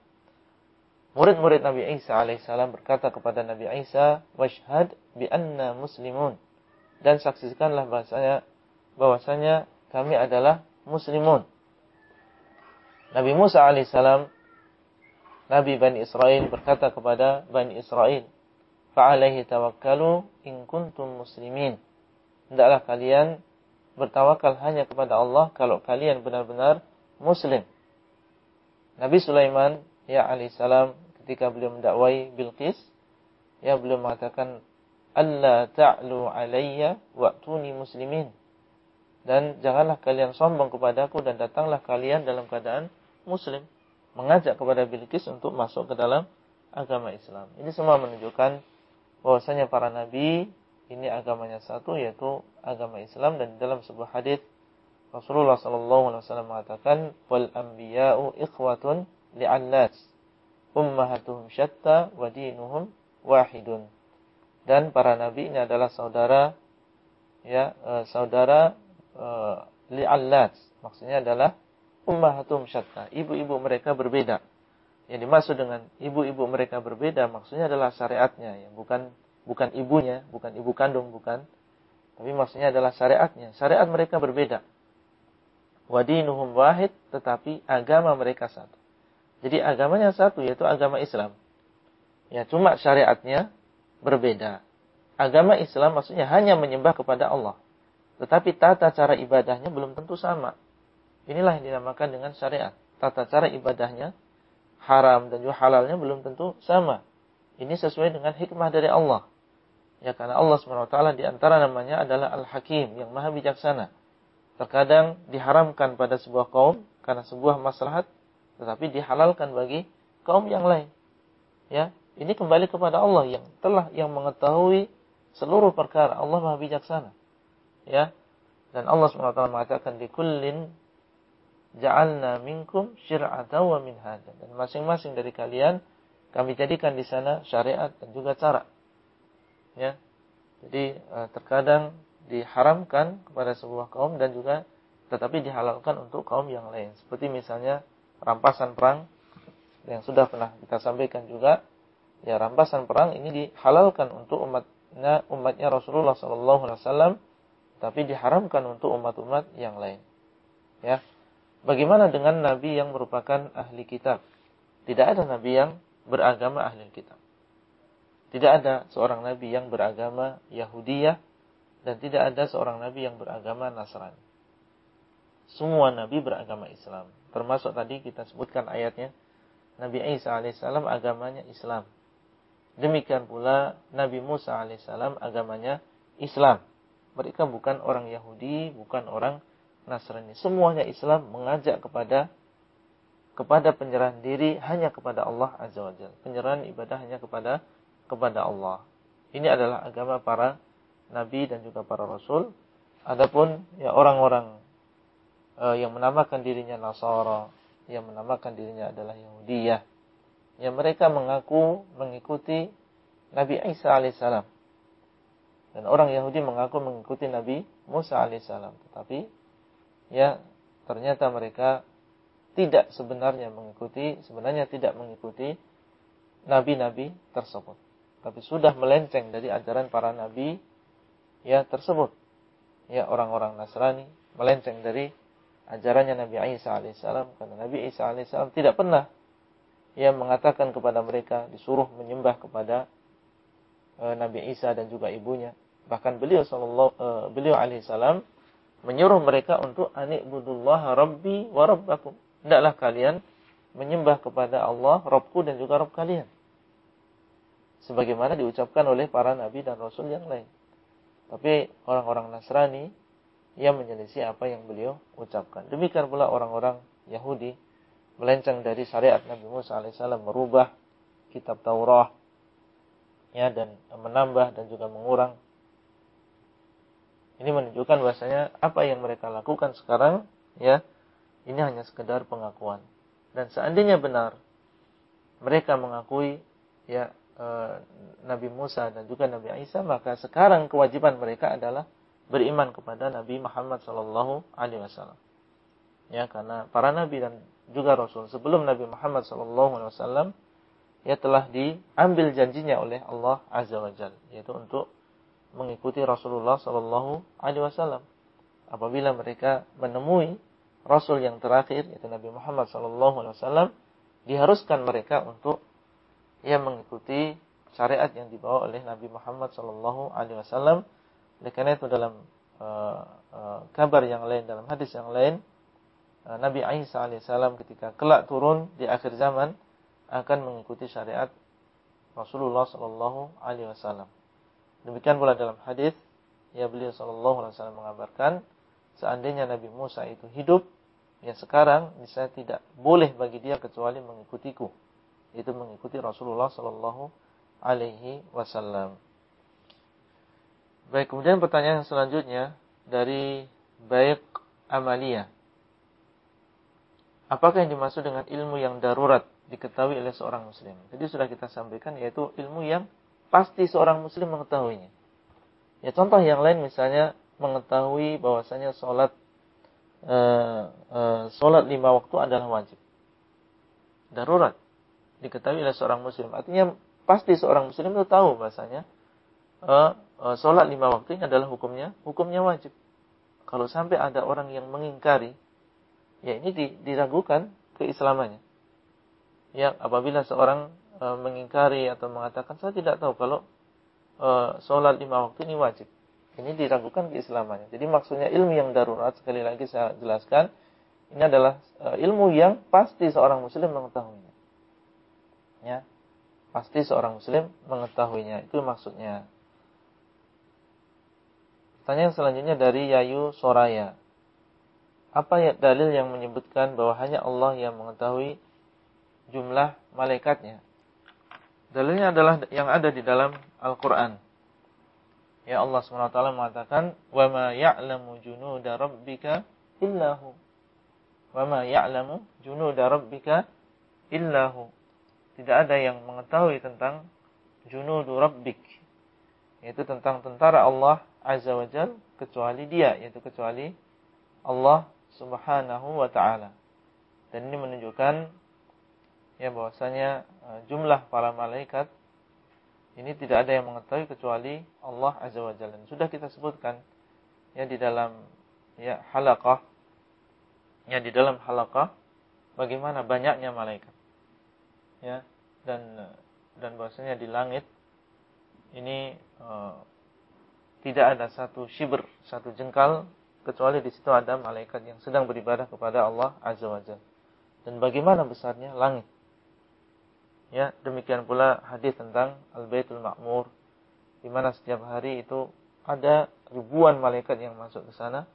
murid-murid Nabi Isa alaihissalam berkata kepada Nabi Isa, "Washhad bi anna muslimun." Dan saksikanlah bahasanya bahwasanya kami adalah muslimun. Nabi Musa alaihissalam Nabi Bani Israel berkata kepada Bani Israel, "Fa'alaihi tawakkalu in kuntum muslimin." Hendaklah kalian bertawakal hanya kepada Allah kalau kalian benar-benar muslim. Nabi Sulaiman ya alaihissalam ketika beliau mendakwai Bilqis, ya beliau mengatakan, "Allah ta'lu alayya wa'tuni muslimin." Dan janganlah kalian sombong kepadaku dan datanglah kalian dalam keadaan muslim mengajak kepada Bilqis untuk masuk ke dalam agama Islam. Ini semua menunjukkan bahwasanya para nabi ini agamanya satu yaitu agama Islam dan dalam sebuah hadis Rasulullah sallallahu alaihi wasallam mengatakan wal anbiya'u ikhwatun li'allat ummahatuhum syatta wa dinuhum wahidun. Dan para nabi ini adalah saudara ya eh, saudara uh, li'allat maksudnya adalah ummahatum syatta. Ibu-ibu mereka berbeda. Yang dimaksud dengan ibu-ibu mereka berbeda maksudnya adalah syariatnya ya, bukan bukan ibunya, bukan ibu kandung, bukan. Tapi maksudnya adalah syariatnya. Syariat mereka berbeda. Wadinuhum wahid tetapi agama mereka satu. Jadi agamanya satu yaitu agama Islam. Ya, cuma syariatnya berbeda. Agama Islam maksudnya hanya menyembah kepada Allah. Tetapi tata cara ibadahnya belum tentu sama. Inilah yang dinamakan dengan syariat. Tata cara ibadahnya haram dan juga halalnya belum tentu sama. Ini sesuai dengan hikmah dari Allah. Ya karena Allah SWT di antara namanya adalah Al-Hakim yang maha bijaksana. Terkadang diharamkan pada sebuah kaum karena sebuah maslahat tetapi dihalalkan bagi kaum yang lain. Ya, ini kembali kepada Allah yang telah yang mengetahui seluruh perkara. Allah Maha bijaksana. Ya. Dan Allah SWT mengatakan di kullin ja'alna minkum syir'atan wa minhajan. Dan masing-masing dari kalian kami jadikan di sana syariat dan juga cara. Ya. Jadi eh, terkadang diharamkan kepada sebuah kaum dan juga tetapi dihalalkan untuk kaum yang lain. Seperti misalnya rampasan perang yang sudah pernah kita sampaikan juga. Ya rampasan perang ini dihalalkan untuk umatnya umatnya Rasulullah Wasallam, tapi diharamkan untuk umat-umat yang lain. Ya, Bagaimana dengan nabi yang merupakan ahli kitab? Tidak ada nabi yang beragama ahli kitab. Tidak ada seorang nabi yang beragama Yahudiyah dan tidak ada seorang nabi yang beragama Nasrani. Semua nabi beragama Islam. Termasuk tadi kita sebutkan ayatnya Nabi Isa alaihissalam agamanya Islam. Demikian pula Nabi Musa alaihissalam agamanya Islam. Mereka bukan orang Yahudi, bukan orang Nasrani. Semuanya Islam mengajak kepada kepada penyerahan diri hanya kepada Allah Azza wa Jalla. Penyerahan ibadah hanya kepada kepada Allah. Ini adalah agama para nabi dan juga para rasul. Adapun ya orang-orang uh, yang menamakan dirinya Nasara, yang menamakan dirinya adalah Yahudiyah, yang mereka mengaku mengikuti Nabi Isa alaihissalam. Dan orang Yahudi mengaku mengikuti Nabi Musa alaihissalam. Tetapi ya ternyata mereka tidak sebenarnya mengikuti, sebenarnya tidak mengikuti nabi-nabi tersebut. Tapi sudah melenceng dari ajaran para nabi ya tersebut. Ya orang-orang Nasrani melenceng dari ajarannya Nabi Isa alaihissalam karena Nabi Isa alaihissalam tidak pernah ya mengatakan kepada mereka disuruh menyembah kepada Nabi Isa dan juga ibunya. Bahkan beliau sallallahu e, beliau alaihissalam menyuruh mereka untuk anikbudullah rabbi wa rabbakum. Hendaklah kalian menyembah kepada Allah, Rabbku dan juga Rabb kalian. Sebagaimana diucapkan oleh para nabi dan rasul yang lain. Tapi orang-orang Nasrani yang menyelisih apa yang beliau ucapkan. Demikian pula orang-orang Yahudi melenceng dari syariat Nabi Musa alaihissalam merubah kitab Taurat ya dan menambah dan juga mengurang ini menunjukkan bahasanya apa yang mereka lakukan sekarang ya ini hanya sekedar pengakuan. Dan seandainya benar mereka mengakui ya e, Nabi Musa dan juga Nabi Isa maka sekarang kewajiban mereka adalah beriman kepada Nabi Muhammad sallallahu alaihi wasallam. Ya karena para nabi dan juga rasul sebelum Nabi Muhammad sallallahu alaihi wasallam ya telah diambil janjinya oleh Allah Azza wa Jalla yaitu untuk mengikuti Rasulullah sallallahu alaihi wasallam. Apabila mereka menemui rasul yang terakhir yaitu Nabi Muhammad sallallahu alaihi wasallam diharuskan mereka untuk ya mengikuti syariat yang dibawa oleh Nabi Muhammad sallallahu alaihi wasallam. Oleh karena itu dalam uh, uh, kabar yang lain dalam hadis yang lain uh, Nabi Isa alaihissalam ketika kelak turun di akhir zaman akan mengikuti syariat Rasulullah sallallahu alaihi wasallam. Demikian pula dalam hadis ya beliau sallallahu alaihi wasallam mengabarkan seandainya Nabi Musa itu hidup ya sekarang saya tidak boleh bagi dia kecuali mengikutiku. Itu mengikuti Rasulullah sallallahu alaihi wasallam. Baik, kemudian pertanyaan selanjutnya dari baik amalia. Apakah yang dimaksud dengan ilmu yang darurat diketahui oleh seorang muslim? Jadi sudah kita sampaikan yaitu ilmu yang pasti seorang muslim mengetahuinya. Ya contoh yang lain misalnya mengetahui bahwasanya sholat uh, uh, sholat lima waktu adalah wajib. Darurat diketahui oleh seorang muslim. Artinya pasti seorang muslim itu tahu bahasanya uh, uh, sholat lima waktu ini adalah hukumnya hukumnya wajib. Kalau sampai ada orang yang mengingkari, ya ini diragukan keislamannya. Ya, apabila seorang uh, mengingkari atau mengatakan saya tidak tahu kalau uh, sholat lima waktu ini wajib, ini diragukan keislamannya. Jadi maksudnya ilmu yang darurat sekali lagi saya jelaskan ini adalah uh, ilmu yang pasti seorang muslim mengetahuinya. Ya, pasti seorang muslim mengetahuinya. Itu maksudnya. Pertanyaan selanjutnya dari Yayu Soraya. Apa ya dalil yang menyebutkan bahwa hanya Allah yang mengetahui jumlah malaikatnya? Dalilnya adalah yang ada di dalam Al-Quran. Ya Allah SWT mengatakan, وَمَا يَعْلَمُ جُنُودَ رَبِّكَ إِلَّا هُ وَمَا يَعْلَمُ جُنُودَ رَبِّكَ إِلَّا هُ Tidak ada yang mengetahui tentang junudu rabbik. Yaitu tentang tentara Allah Azza wa Jal kecuali dia yaitu kecuali Allah Subhanahu wa taala. Dan ini menunjukkan ya bahwasanya uh, jumlah para malaikat ini tidak ada yang mengetahui kecuali Allah Azza wa Jalla. Sudah kita sebutkan ya di dalam ya halaqah ya di dalam halaqah bagaimana banyaknya malaikat. Ya, dan dan bahwasanya di langit ini uh, tidak ada satu shibr, satu jengkal kecuali di situ ada malaikat yang sedang beribadah kepada Allah Azza wa Jalla. Dan bagaimana besarnya langit. Ya, demikian pula hadis tentang Al-Baitul Ma'mur di mana setiap hari itu ada ribuan malaikat yang masuk ke sana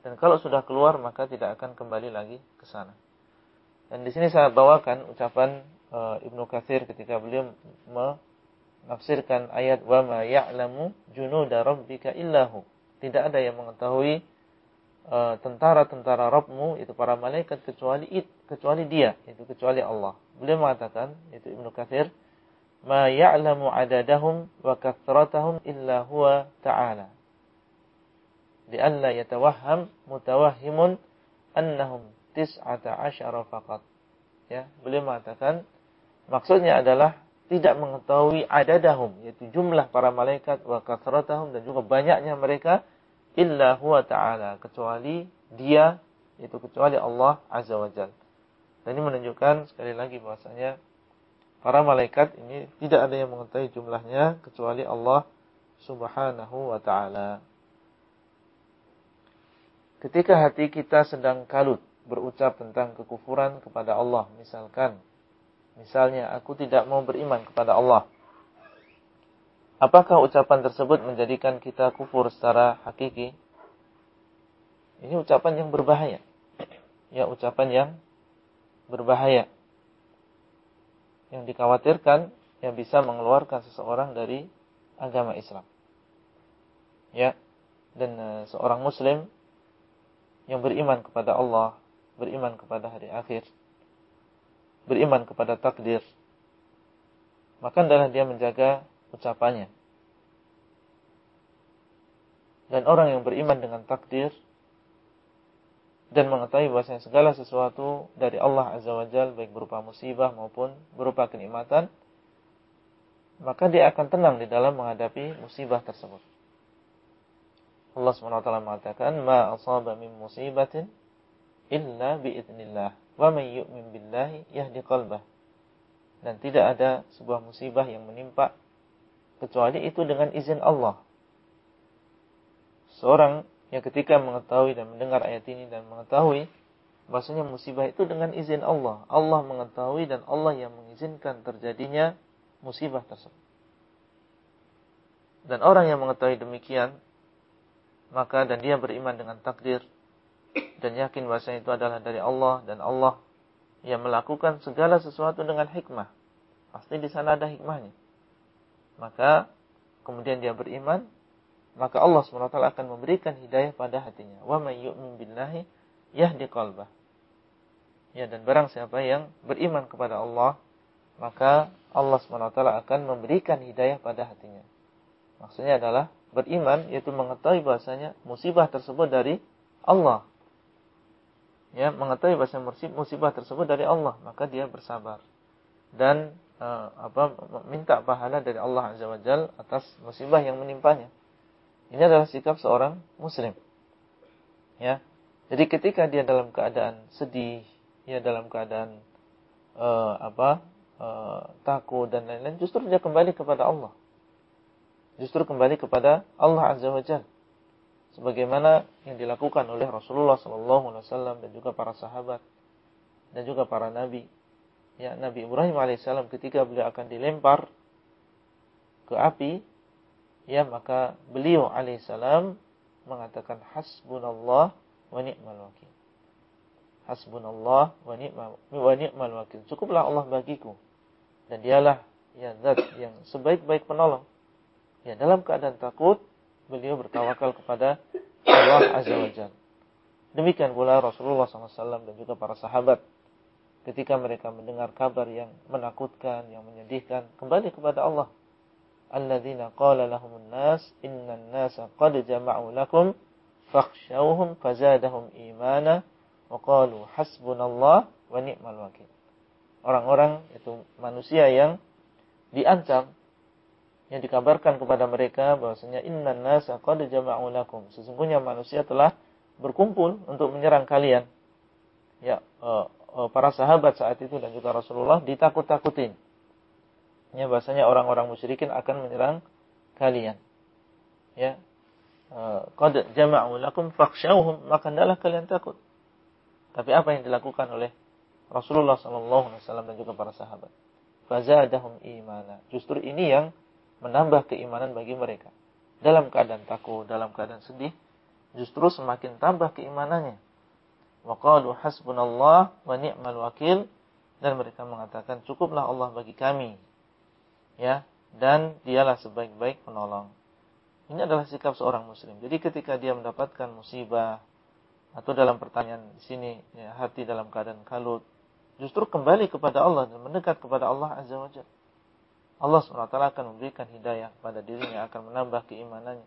dan kalau sudah keluar maka tidak akan kembali lagi ke sana. Dan di sini saya bawakan ucapan uh, Ibnu Katsir ketika beliau menafsirkan ayat wa ma ya'lamu junuda rabbika illahu. Tidak ada yang mengetahui uh, tentara-tentara Rabbmu itu para malaikat kecuali kecuali dia, itu kecuali Allah. Beliau mengatakan itu Ibnu Katsir ma ya'lamu adadahum wa kathratahum illa huwa ta'ala. Li'alla yatawahham mutawahhimun annahum tis'ata asyara faqat. Ya, beliau mengatakan maksudnya adalah tidak mengetahui adadahum yaitu jumlah para malaikat wa kasratahum dan juga banyaknya mereka illa huwa ta'ala kecuali dia yaitu kecuali Allah azza wajal. Dan ini menunjukkan sekali lagi bahwasanya para malaikat ini tidak ada yang mengetahui jumlahnya kecuali Allah subhanahu wa ta'ala. Ketika hati kita sedang kalut berucap tentang kekufuran kepada Allah misalkan Misalnya, aku tidak mau beriman kepada Allah. Apakah ucapan tersebut menjadikan kita kufur secara hakiki? Ini ucapan yang berbahaya. Ya, ucapan yang berbahaya. Yang dikhawatirkan yang bisa mengeluarkan seseorang dari agama Islam. Ya, dan uh, seorang muslim yang beriman kepada Allah, beriman kepada hari akhir, beriman kepada takdir, maka adalah dia menjaga ucapannya. Dan orang yang beriman dengan takdir dan mengetahui bahwasanya segala sesuatu dari Allah Azza wa Jalla baik berupa musibah maupun berupa kenikmatan maka dia akan tenang di dalam menghadapi musibah tersebut. Allah SWT mengatakan, "Ma asaba min musibatin illa biidznillah, wa man yu'min billahi yahdi qalbah." Dan tidak ada sebuah musibah yang menimpa kecuali itu dengan izin Allah. Seorang yang ketika mengetahui dan mendengar ayat ini dan mengetahui bahasanya musibah itu dengan izin Allah. Allah mengetahui dan Allah yang mengizinkan terjadinya musibah tersebut. Dan orang yang mengetahui demikian, maka dan dia beriman dengan takdir dan yakin bahasa itu adalah dari Allah dan Allah yang melakukan segala sesuatu dengan hikmah. Pasti di sana ada hikmahnya. Maka kemudian dia beriman, maka Allah SWT akan memberikan hidayah pada hatinya. Wa may yu'min billahi yahdi qalbah. Ya dan barang siapa yang beriman kepada Allah, maka Allah SWT akan memberikan hidayah pada hatinya. Maksudnya adalah beriman yaitu mengetahui bahasanya musibah tersebut dari Allah. Ya, mengetahui bahasa musibah tersebut dari Allah, maka dia bersabar dan uh, apa minta pahala dari Allah Azza wa Jal atas musibah yang menimpanya. Ini adalah sikap seorang muslim. Ya. Jadi ketika dia dalam keadaan sedih, ya dalam keadaan uh, apa? uh, takut dan lain-lain, justru dia kembali kepada Allah. Justru kembali kepada Allah Azza wa Jalla. Sebagaimana yang dilakukan oleh Rasulullah sallallahu alaihi wasallam dan juga para sahabat dan juga para nabi. Ya, Nabi Ibrahim alaihissalam ketika beliau akan dilempar ke api, ya maka beliau alaihissalam mengatakan hasbunallah wa ni'mal wakil. Hasbunallah wa ni'mal wa ni'mal wakil. Cukuplah Allah bagiku dan dialah ya zat yang sebaik-baik penolong. Ya dalam keadaan takut beliau bertawakal kepada Allah Azza wa Jalla. Demikian pula Rasulullah SAW dan juga para sahabat ketika mereka mendengar kabar yang menakutkan, yang menyedihkan, kembali kepada Allah. Alladzina qala lahumun nas innan nasa qad jama'u lakum fakhshawhum fazadahum imana wa qalu hasbunallah wa ni'mal wakil orang-orang itu manusia yang diancam yang dikabarkan kepada mereka bahwasanya innan nasa qad jama'u lakum. Sesungguhnya manusia telah berkumpul untuk menyerang kalian. Ya uh, uh, para sahabat saat itu dan juga Rasulullah ditakut-takutin ya bahasanya orang-orang musyrikin akan menyerang kalian ya uh, qad jama'u lakum fakhshawhum maka hendaklah kalian takut tapi apa yang dilakukan oleh Rasulullah SAW dan juga para sahabat. Fazadahum imana. Justru ini yang menambah keimanan bagi mereka. Dalam keadaan takut, dalam keadaan sedih, justru semakin tambah keimanannya. Wa qalu hasbunallah wa ni'mal wakil dan mereka mengatakan cukuplah Allah bagi kami. Ya, dan dialah sebaik-baik penolong. Ini adalah sikap seorang muslim. Jadi ketika dia mendapatkan musibah atau dalam pertanyaan di sini ya, hati dalam keadaan kalut, justru kembali kepada Allah dan mendekat kepada Allah Azza wa Jalla. Allah SWT akan memberikan hidayah pada dirinya, akan menambah keimanannya.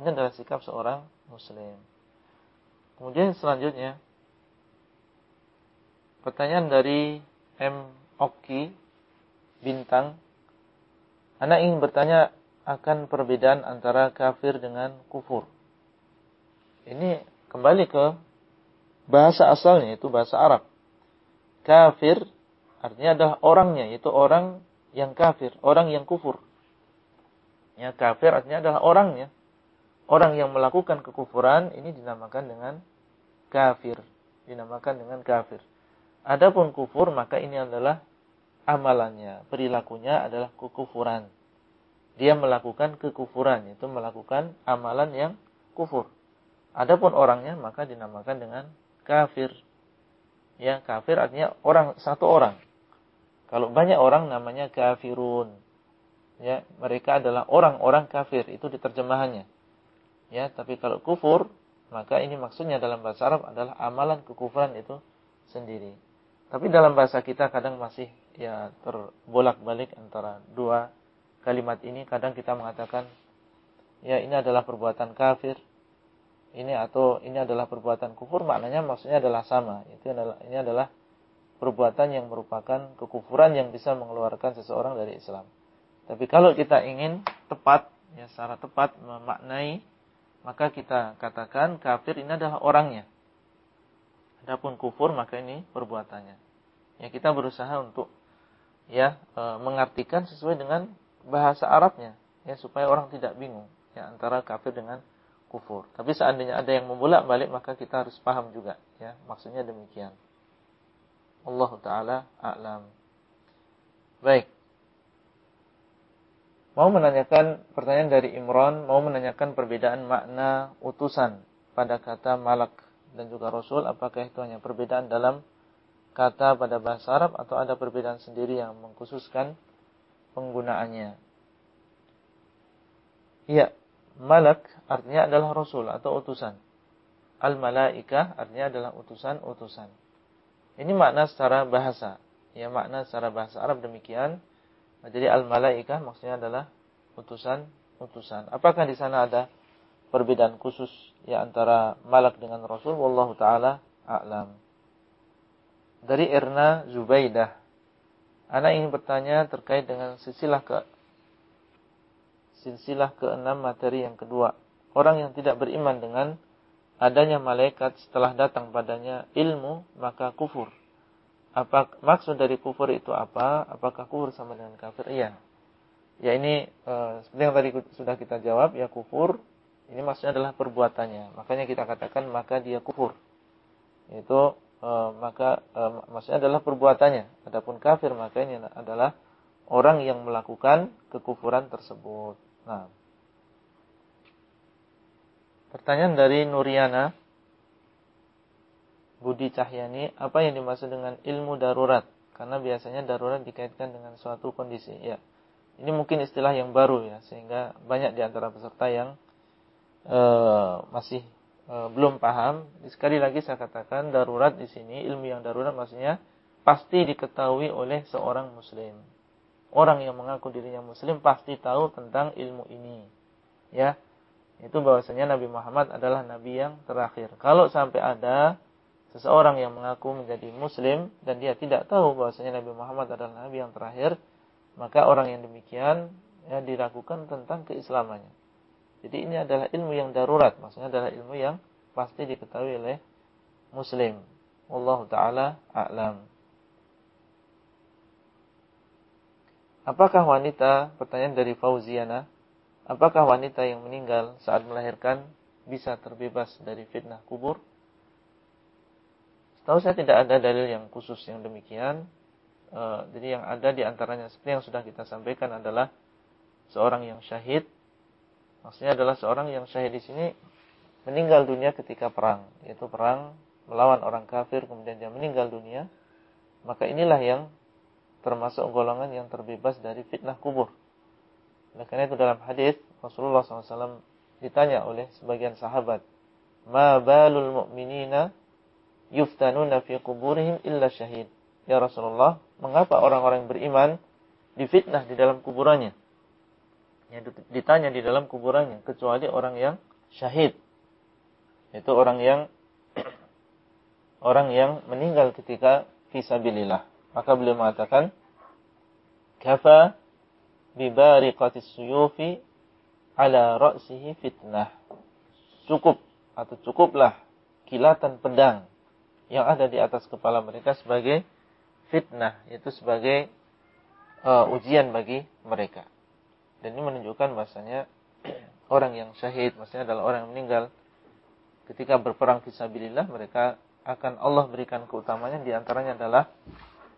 Ini adalah sikap seorang muslim. Kemudian selanjutnya, pertanyaan dari M. Oki Bintang. Anak ingin bertanya akan perbedaan antara kafir dengan kufur. Ini kembali ke bahasa asalnya, itu bahasa Arab. Kafir artinya adalah orangnya, itu orang yang kafir, orang yang kufur. Ya, kafir artinya adalah orangnya. Orang yang melakukan kekufuran ini dinamakan dengan kafir, dinamakan dengan kafir. Adapun kufur maka ini adalah amalannya, perilakunya adalah kekufuran. Dia melakukan kekufuran, itu melakukan amalan yang kufur. Adapun orangnya maka dinamakan dengan kafir. Ya, kafir artinya orang satu orang. Kalau banyak orang namanya kafirun. Ya, mereka adalah orang-orang kafir, itu diterjemahannya. Ya, tapi kalau kufur, maka ini maksudnya dalam bahasa Arab adalah amalan kekufuran itu sendiri. Tapi dalam bahasa kita kadang masih ya terbolak-balik antara dua kalimat ini. Kadang kita mengatakan ya ini adalah perbuatan kafir, ini atau ini adalah perbuatan kufur maknanya maksudnya adalah sama itu adalah ini adalah perbuatan yang merupakan kekufuran yang bisa mengeluarkan seseorang dari Islam Tapi kalau kita ingin tepat, ya secara tepat memaknai, maka kita katakan kafir ini adalah orangnya. Adapun kufur maka ini perbuatannya. Ya kita berusaha untuk ya e, mengartikan sesuai dengan bahasa Arabnya, ya supaya orang tidak bingung ya antara kafir dengan kufur. Tapi seandainya ada yang membolak-balik maka kita harus paham juga, ya maksudnya demikian. Allah taala a'lam. Baik. Mau menanyakan pertanyaan dari Imran, mau menanyakan perbedaan makna utusan pada kata malak dan juga rasul, apakah itu hanya perbedaan dalam kata pada bahasa Arab atau ada perbedaan sendiri yang mengkhususkan penggunaannya? Iya, malak artinya adalah rasul atau utusan. Al-malaikah artinya adalah utusan-utusan. Ini makna secara bahasa. Ya, makna secara bahasa Arab demikian Nah, jadi al-malaikah maksudnya adalah utusan-utusan. Apakah di sana ada perbedaan khusus ya antara malak dengan rasul? Wallahu taala a'lam. Dari Irna Zubaidah. Anak ingin bertanya terkait dengan silsilah ke silsilah keenam materi yang kedua. Orang yang tidak beriman dengan adanya malaikat setelah datang padanya ilmu maka kufur apa maksud dari kufur itu apa? Apakah kufur sama dengan kafir? Iya. Ya ini uh, seperti yang tadi sudah kita jawab, ya kufur ini maksudnya adalah perbuatannya. Makanya kita katakan maka dia kufur. Itu maka uh, maksudnya adalah perbuatannya. Adapun kafir maka ini adalah orang yang melakukan kekufuran tersebut. Nah. Pertanyaan dari Nuriana Budi Cahyani, apa yang dimaksud dengan ilmu darurat? Karena biasanya darurat dikaitkan dengan suatu kondisi. Ya, ini mungkin istilah yang baru ya, sehingga banyak di antara peserta yang uh, masih uh, belum paham. Sekali lagi saya katakan darurat di sini ilmu yang darurat maksudnya pasti diketahui oleh seorang muslim. Orang yang mengaku dirinya muslim pasti tahu tentang ilmu ini. Ya. Itu bahwasanya Nabi Muhammad adalah nabi yang terakhir. Kalau sampai ada seseorang yang mengaku menjadi muslim dan dia tidak tahu bahwasanya Nabi Muhammad adalah nabi yang terakhir, maka orang yang demikian ya diragukan tentang keislamannya. Jadi ini adalah ilmu yang darurat, maksudnya adalah ilmu yang pasti diketahui oleh muslim. Allah taala a'lam. Apakah wanita, pertanyaan dari Fauziana, apakah wanita yang meninggal saat melahirkan bisa terbebas dari fitnah kubur? Tahu saya tidak ada dalil yang khusus yang demikian. E, jadi yang ada di antaranya seperti yang sudah kita sampaikan adalah seorang yang syahid. Maksudnya adalah seorang yang syahid di sini meninggal dunia ketika perang, yaitu perang melawan orang kafir kemudian dia meninggal dunia. Maka inilah yang termasuk golongan yang terbebas dari fitnah kubur. Oleh karena itu dalam hadis Rasulullah SAW ditanya oleh sebagian sahabat, "Ma balul mu'minina yuftanuna fi kuburihim illa syahid. Ya Rasulullah, mengapa orang-orang beriman difitnah di dalam kuburannya? Yang ditanya di dalam kuburannya kecuali orang yang syahid. Itu orang yang (clears throat) orang yang meninggal ketika fisabilillah. Maka beliau mengatakan, "Kafa bibariqatis suyufi ala ra'sihi fitnah." Cukup atau cukuplah kilatan pedang yang ada di atas kepala mereka sebagai fitnah, yaitu sebagai uh, ujian bagi mereka. Dan ini menunjukkan bahasanya (clears throat) orang yang syahid, maksudnya adalah orang yang meninggal ketika berperang fisabilillah, mereka akan Allah berikan keutamanya di antaranya adalah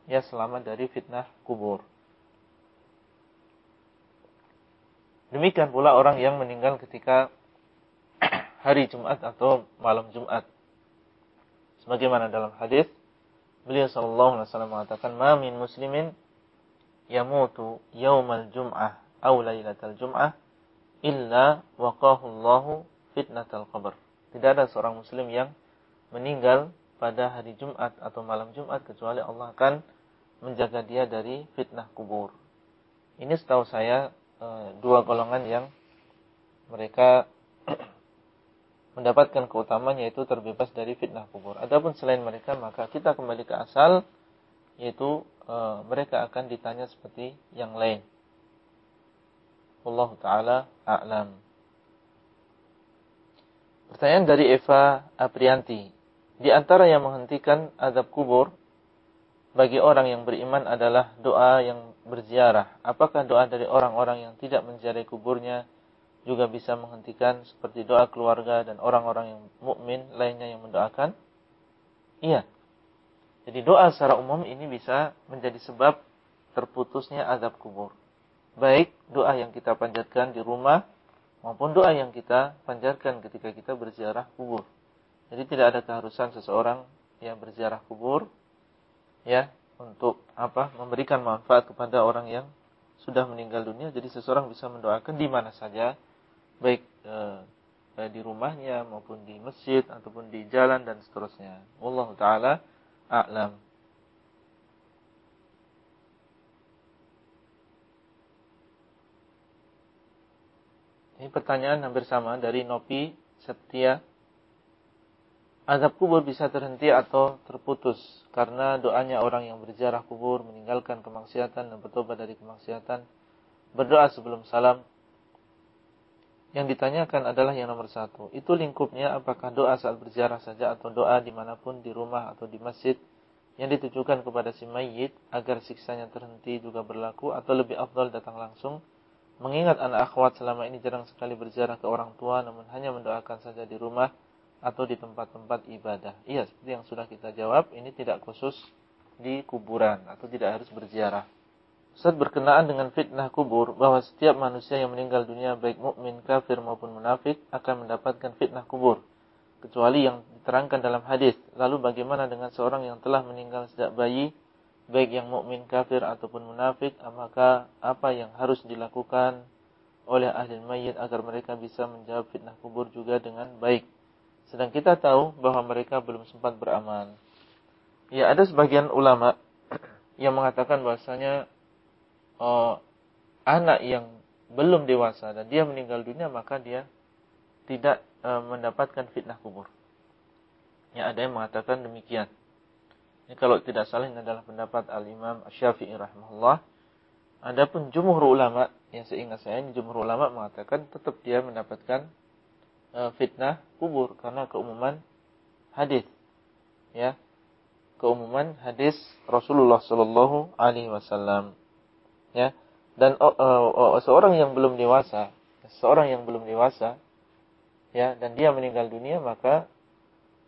ya selamat dari fitnah kubur. Demikian pula orang yang meninggal ketika (clears throat) hari Jumat atau malam Jumat. Sebagaimana dalam hadis beliau sallallahu alaihi wasallam mengatakan, "Ma min muslimin yamutu yaumal jum'ah aw lailatal jum'ah illa waqahu Allahu fitnatal qabr." Tidak ada seorang muslim yang meninggal pada hari Jumat atau malam Jumat kecuali Allah akan menjaga dia dari fitnah kubur. Ini setahu saya eh, dua golongan yang mereka (clears throat) mendapatkan keutamaan yaitu terbebas dari fitnah kubur. Adapun selain mereka maka kita kembali ke asal yaitu e, mereka akan ditanya seperti yang lain. Allah taala a'lam. Pertanyaan dari Eva Aprianti. Di antara yang menghentikan adab kubur bagi orang yang beriman adalah doa yang berziarah. Apakah doa dari orang-orang yang tidak menziarahi kuburnya juga bisa menghentikan seperti doa keluarga dan orang-orang yang mukmin lainnya yang mendoakan? Iya. Jadi doa secara umum ini bisa menjadi sebab terputusnya azab kubur. Baik doa yang kita panjatkan di rumah maupun doa yang kita panjatkan ketika kita berziarah kubur. Jadi tidak ada keharusan seseorang yang berziarah kubur ya untuk apa memberikan manfaat kepada orang yang sudah meninggal dunia. Jadi seseorang bisa mendoakan di mana saja baik eh, di rumahnya maupun di masjid ataupun di jalan dan seterusnya. Allah taala a'lam Ini pertanyaan hampir sama dari Nopi Setia azab kubur bisa terhenti atau terputus karena doanya orang yang berjarah kubur meninggalkan kemaksiatan dan bertobat dari kemaksiatan berdoa sebelum salam. Yang ditanyakan adalah yang nomor satu. Itu lingkupnya apakah doa saat berziarah saja atau doa di mana pun di rumah atau di masjid yang ditujukan kepada si mayit agar siksanya terhenti juga berlaku atau lebih afdal datang langsung mengingat anak akhwat selama ini jarang sekali berziarah ke orang tua namun hanya mendoakan saja di rumah atau di tempat-tempat ibadah. Iya, seperti yang sudah kita jawab, ini tidak khusus di kuburan atau tidak harus berziarah. Ustaz berkenaan dengan fitnah kubur bahwa setiap manusia yang meninggal dunia baik mukmin, kafir maupun munafik akan mendapatkan fitnah kubur kecuali yang diterangkan dalam hadis. Lalu bagaimana dengan seorang yang telah meninggal sejak bayi baik yang mukmin, kafir ataupun munafik, maka apa yang harus dilakukan oleh ahli mayit agar mereka bisa menjawab fitnah kubur juga dengan baik? Sedang kita tahu bahwa mereka belum sempat beramal. Ya, ada sebagian ulama (clears throat) yang mengatakan bahasanya oh, anak yang belum dewasa dan dia meninggal dunia maka dia tidak e, mendapatkan fitnah kubur. Ya, ada yang mengatakan demikian. Ini kalau tidak salah ini adalah pendapat Al-Imam Syafi'i rahimahullah. Adapun jumhur ulama, yang seingat saya ini jumhur ulama mengatakan tetap dia mendapatkan E, fitnah kubur karena keumuman hadis ya keumuman hadis Rasulullah Shallallahu Alaihi Wasallam ya dan oh, seorang yang belum dewasa seorang yang belum dewasa ya dan dia meninggal dunia maka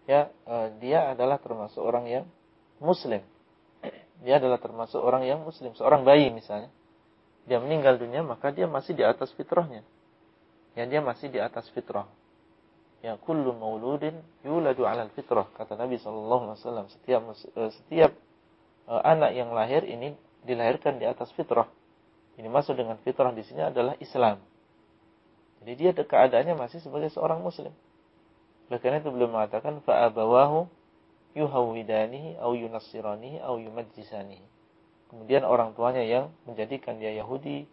ya uh, dia adalah termasuk orang yang muslim. Dia adalah termasuk orang yang muslim. Seorang bayi misalnya. Dia meninggal dunia maka dia masih di atas fitrahnya. Ya dia masih di atas fitrah. Ya kullu mauludin yuladu 'alal fitrah kata Nabi sallallahu alaihi wasallam. Setiap eh, setiap uh, anak yang lahir ini dilahirkan di atas fitrah. Ini masuk dengan fitrah di sini adalah Islam. Jadi dia keadaannya masih sebagai seorang muslim. Oleh karena itu belum mengatakan fa'abawahu yuhawidanihi au yunassiranihi au yumajjisanihi kemudian orang tuanya yang menjadikan dia Yahudi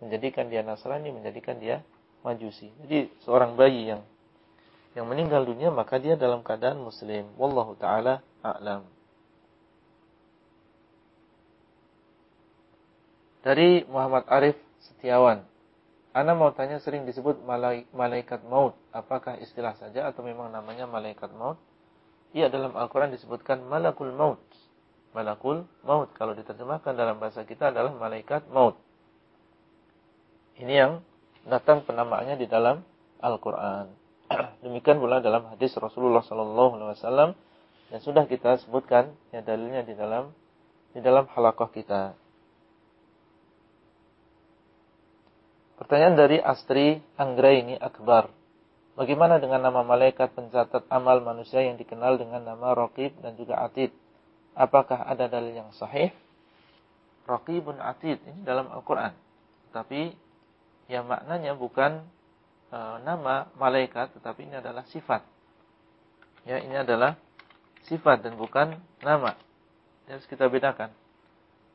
menjadikan dia Nasrani menjadikan dia Majusi jadi seorang bayi yang yang meninggal dunia maka dia dalam keadaan muslim. Wallahu taala a'lam. Dari Muhammad Arif Setiawan. Ana mau tanya sering disebut malaikat maut. Apakah istilah saja atau memang namanya malaikat maut? Iya dalam Al-Quran disebutkan malakul maut. Malakul maut. Kalau diterjemahkan dalam bahasa kita adalah malaikat maut. Ini yang datang penamaannya di dalam Al-Quran. (clears throat) Demikian pula dalam hadis Rasulullah wasallam yang sudah kita sebutkan ya dalilnya di dalam di dalam halakoh kita. Pertanyaan dari Astri Anggraini Akbar. Bagaimana dengan nama malaikat pencatat amal manusia yang dikenal dengan nama Raqib dan juga Atid? Apakah ada dalil yang sahih? Raqibun Atid ini dalam Al-Quran. Tapi ya maknanya bukan e, nama malaikat, tetapi ini adalah sifat. Ya, ini adalah sifat dan bukan nama. Harus kita bedakan.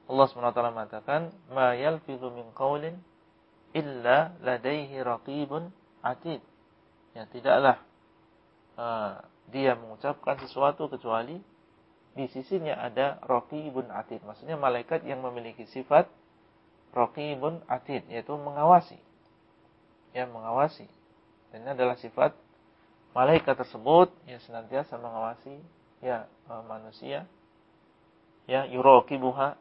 Allah SWT mengatakan, "Ma yalfidhu min qawlin illa ladaihi raqibun atid." Ya, tidaklah uh, dia mengucapkan sesuatu kecuali di sisinya ada raqibun atid. Maksudnya malaikat yang memiliki sifat raqibun atid, yaitu mengawasi yang mengawasi. Dan ini adalah sifat malaikat tersebut yang senantiasa mengawasi ya uh, manusia ya yuraqibuha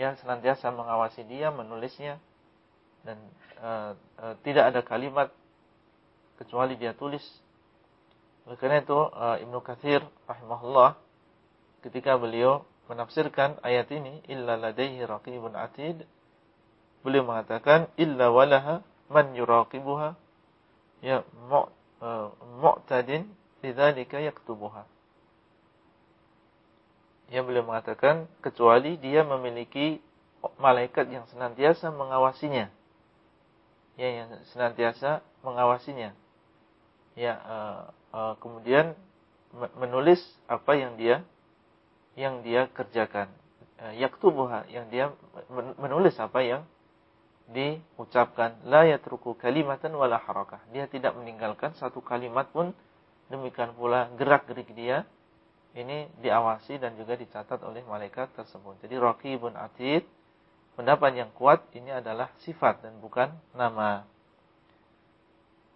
yang senantiasa mengawasi dia menulisnya dan uh, uh, tidak ada kalimat kecuali dia tulis. Oleh karena itu uh, Ibnu Katsir rahimahullah ketika beliau menafsirkan ayat ini illa ladaihi raqibun atid beliau mengatakan illa walaha man yuraqibuha. Ya uh, mu'tadin lidzalika yaktubuha. Ya beliau mengatakan kecuali dia memiliki malaikat yang senantiasa mengawasinya. Ya yang senantiasa mengawasinya ya uh, uh, kemudian menulis apa yang dia yang dia kerjakan. Uh, yaktubuha yang dia menulis apa yang diucapkan. La yatruku kalimatan wala harakah. Dia tidak meninggalkan satu kalimat pun demikian pula gerak-gerik dia ini diawasi dan juga dicatat oleh malaikat tersebut. Jadi raqibun atid pendapat yang kuat ini adalah sifat dan bukan nama.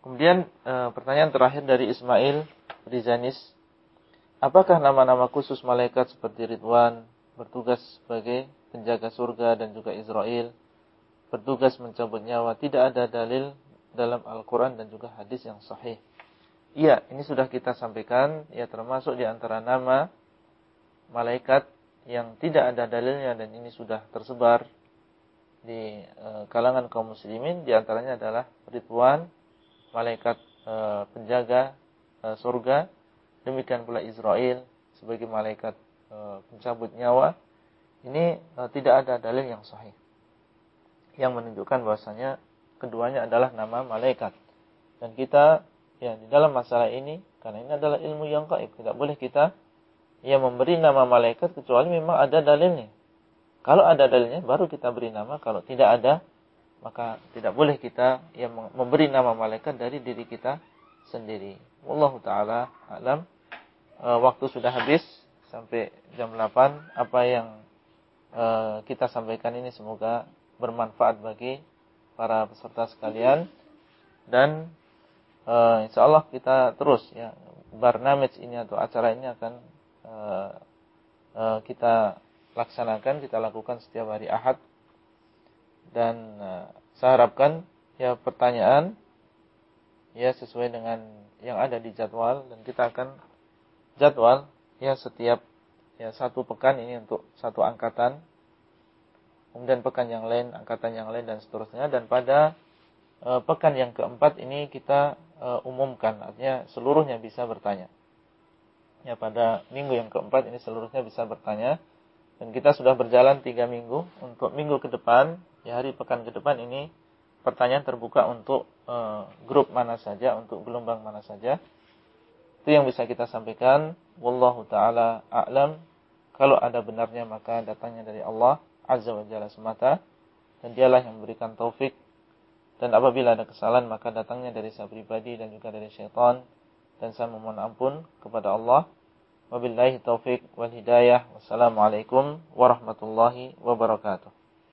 Kemudian e, pertanyaan terakhir dari Ismail Rizanis. Apakah nama-nama khusus malaikat seperti Ridwan bertugas sebagai penjaga surga dan juga Israel bertugas mencabut nyawa tidak ada dalil dalam Al-Quran dan juga hadis yang sahih. Iya, ini sudah kita sampaikan, ya termasuk di antara nama malaikat yang tidak ada dalilnya dan ini sudah tersebar di e, kalangan kaum muslimin, di antaranya adalah Ridwan malaikat e, penjaga e, surga, demikian pula Israel sebagai malaikat e, pencabut nyawa. Ini e, tidak ada dalil yang sahih yang menunjukkan bahwasanya keduanya adalah nama malaikat. Dan kita ya di dalam masalah ini karena ini adalah ilmu yang gaib, tidak boleh kita ya memberi nama malaikat kecuali memang ada dalilnya. Kalau ada dalilnya baru kita beri nama, kalau tidak ada maka tidak boleh kita yang memberi nama malaikat dari diri kita sendiri. Wallahu taala alam. E, waktu sudah habis sampai jam 8. Apa yang e, kita sampaikan ini semoga bermanfaat bagi para peserta sekalian dan e, insya Allah kita terus ya barnamij ini atau acara ini akan e, e, kita laksanakan, kita lakukan setiap hari Ahad dan uh, saya harapkan ya pertanyaan ya sesuai dengan yang ada di jadwal. Dan kita akan jadwal ya setiap ya satu pekan ini untuk satu angkatan. Kemudian pekan yang lain angkatan yang lain dan seterusnya. Dan pada uh, pekan yang keempat ini kita uh, umumkan. Artinya seluruhnya bisa bertanya. Ya pada minggu yang keempat ini seluruhnya bisa bertanya. Dan kita sudah berjalan tiga minggu untuk minggu ke depan ya hari pekan ke depan ini pertanyaan terbuka untuk e, grup mana saja, untuk gelombang mana saja. Itu yang bisa kita sampaikan. Wallahu taala a'lam. Kalau ada benarnya maka datangnya dari Allah Azza wa Jalla semata dan dialah yang memberikan taufik dan apabila ada kesalahan maka datangnya dari saya pribadi dan juga dari syaitan dan saya memohon ampun kepada Allah. Wabillahi taufik wal hidayah. Wassalamualaikum warahmatullahi wabarakatuh.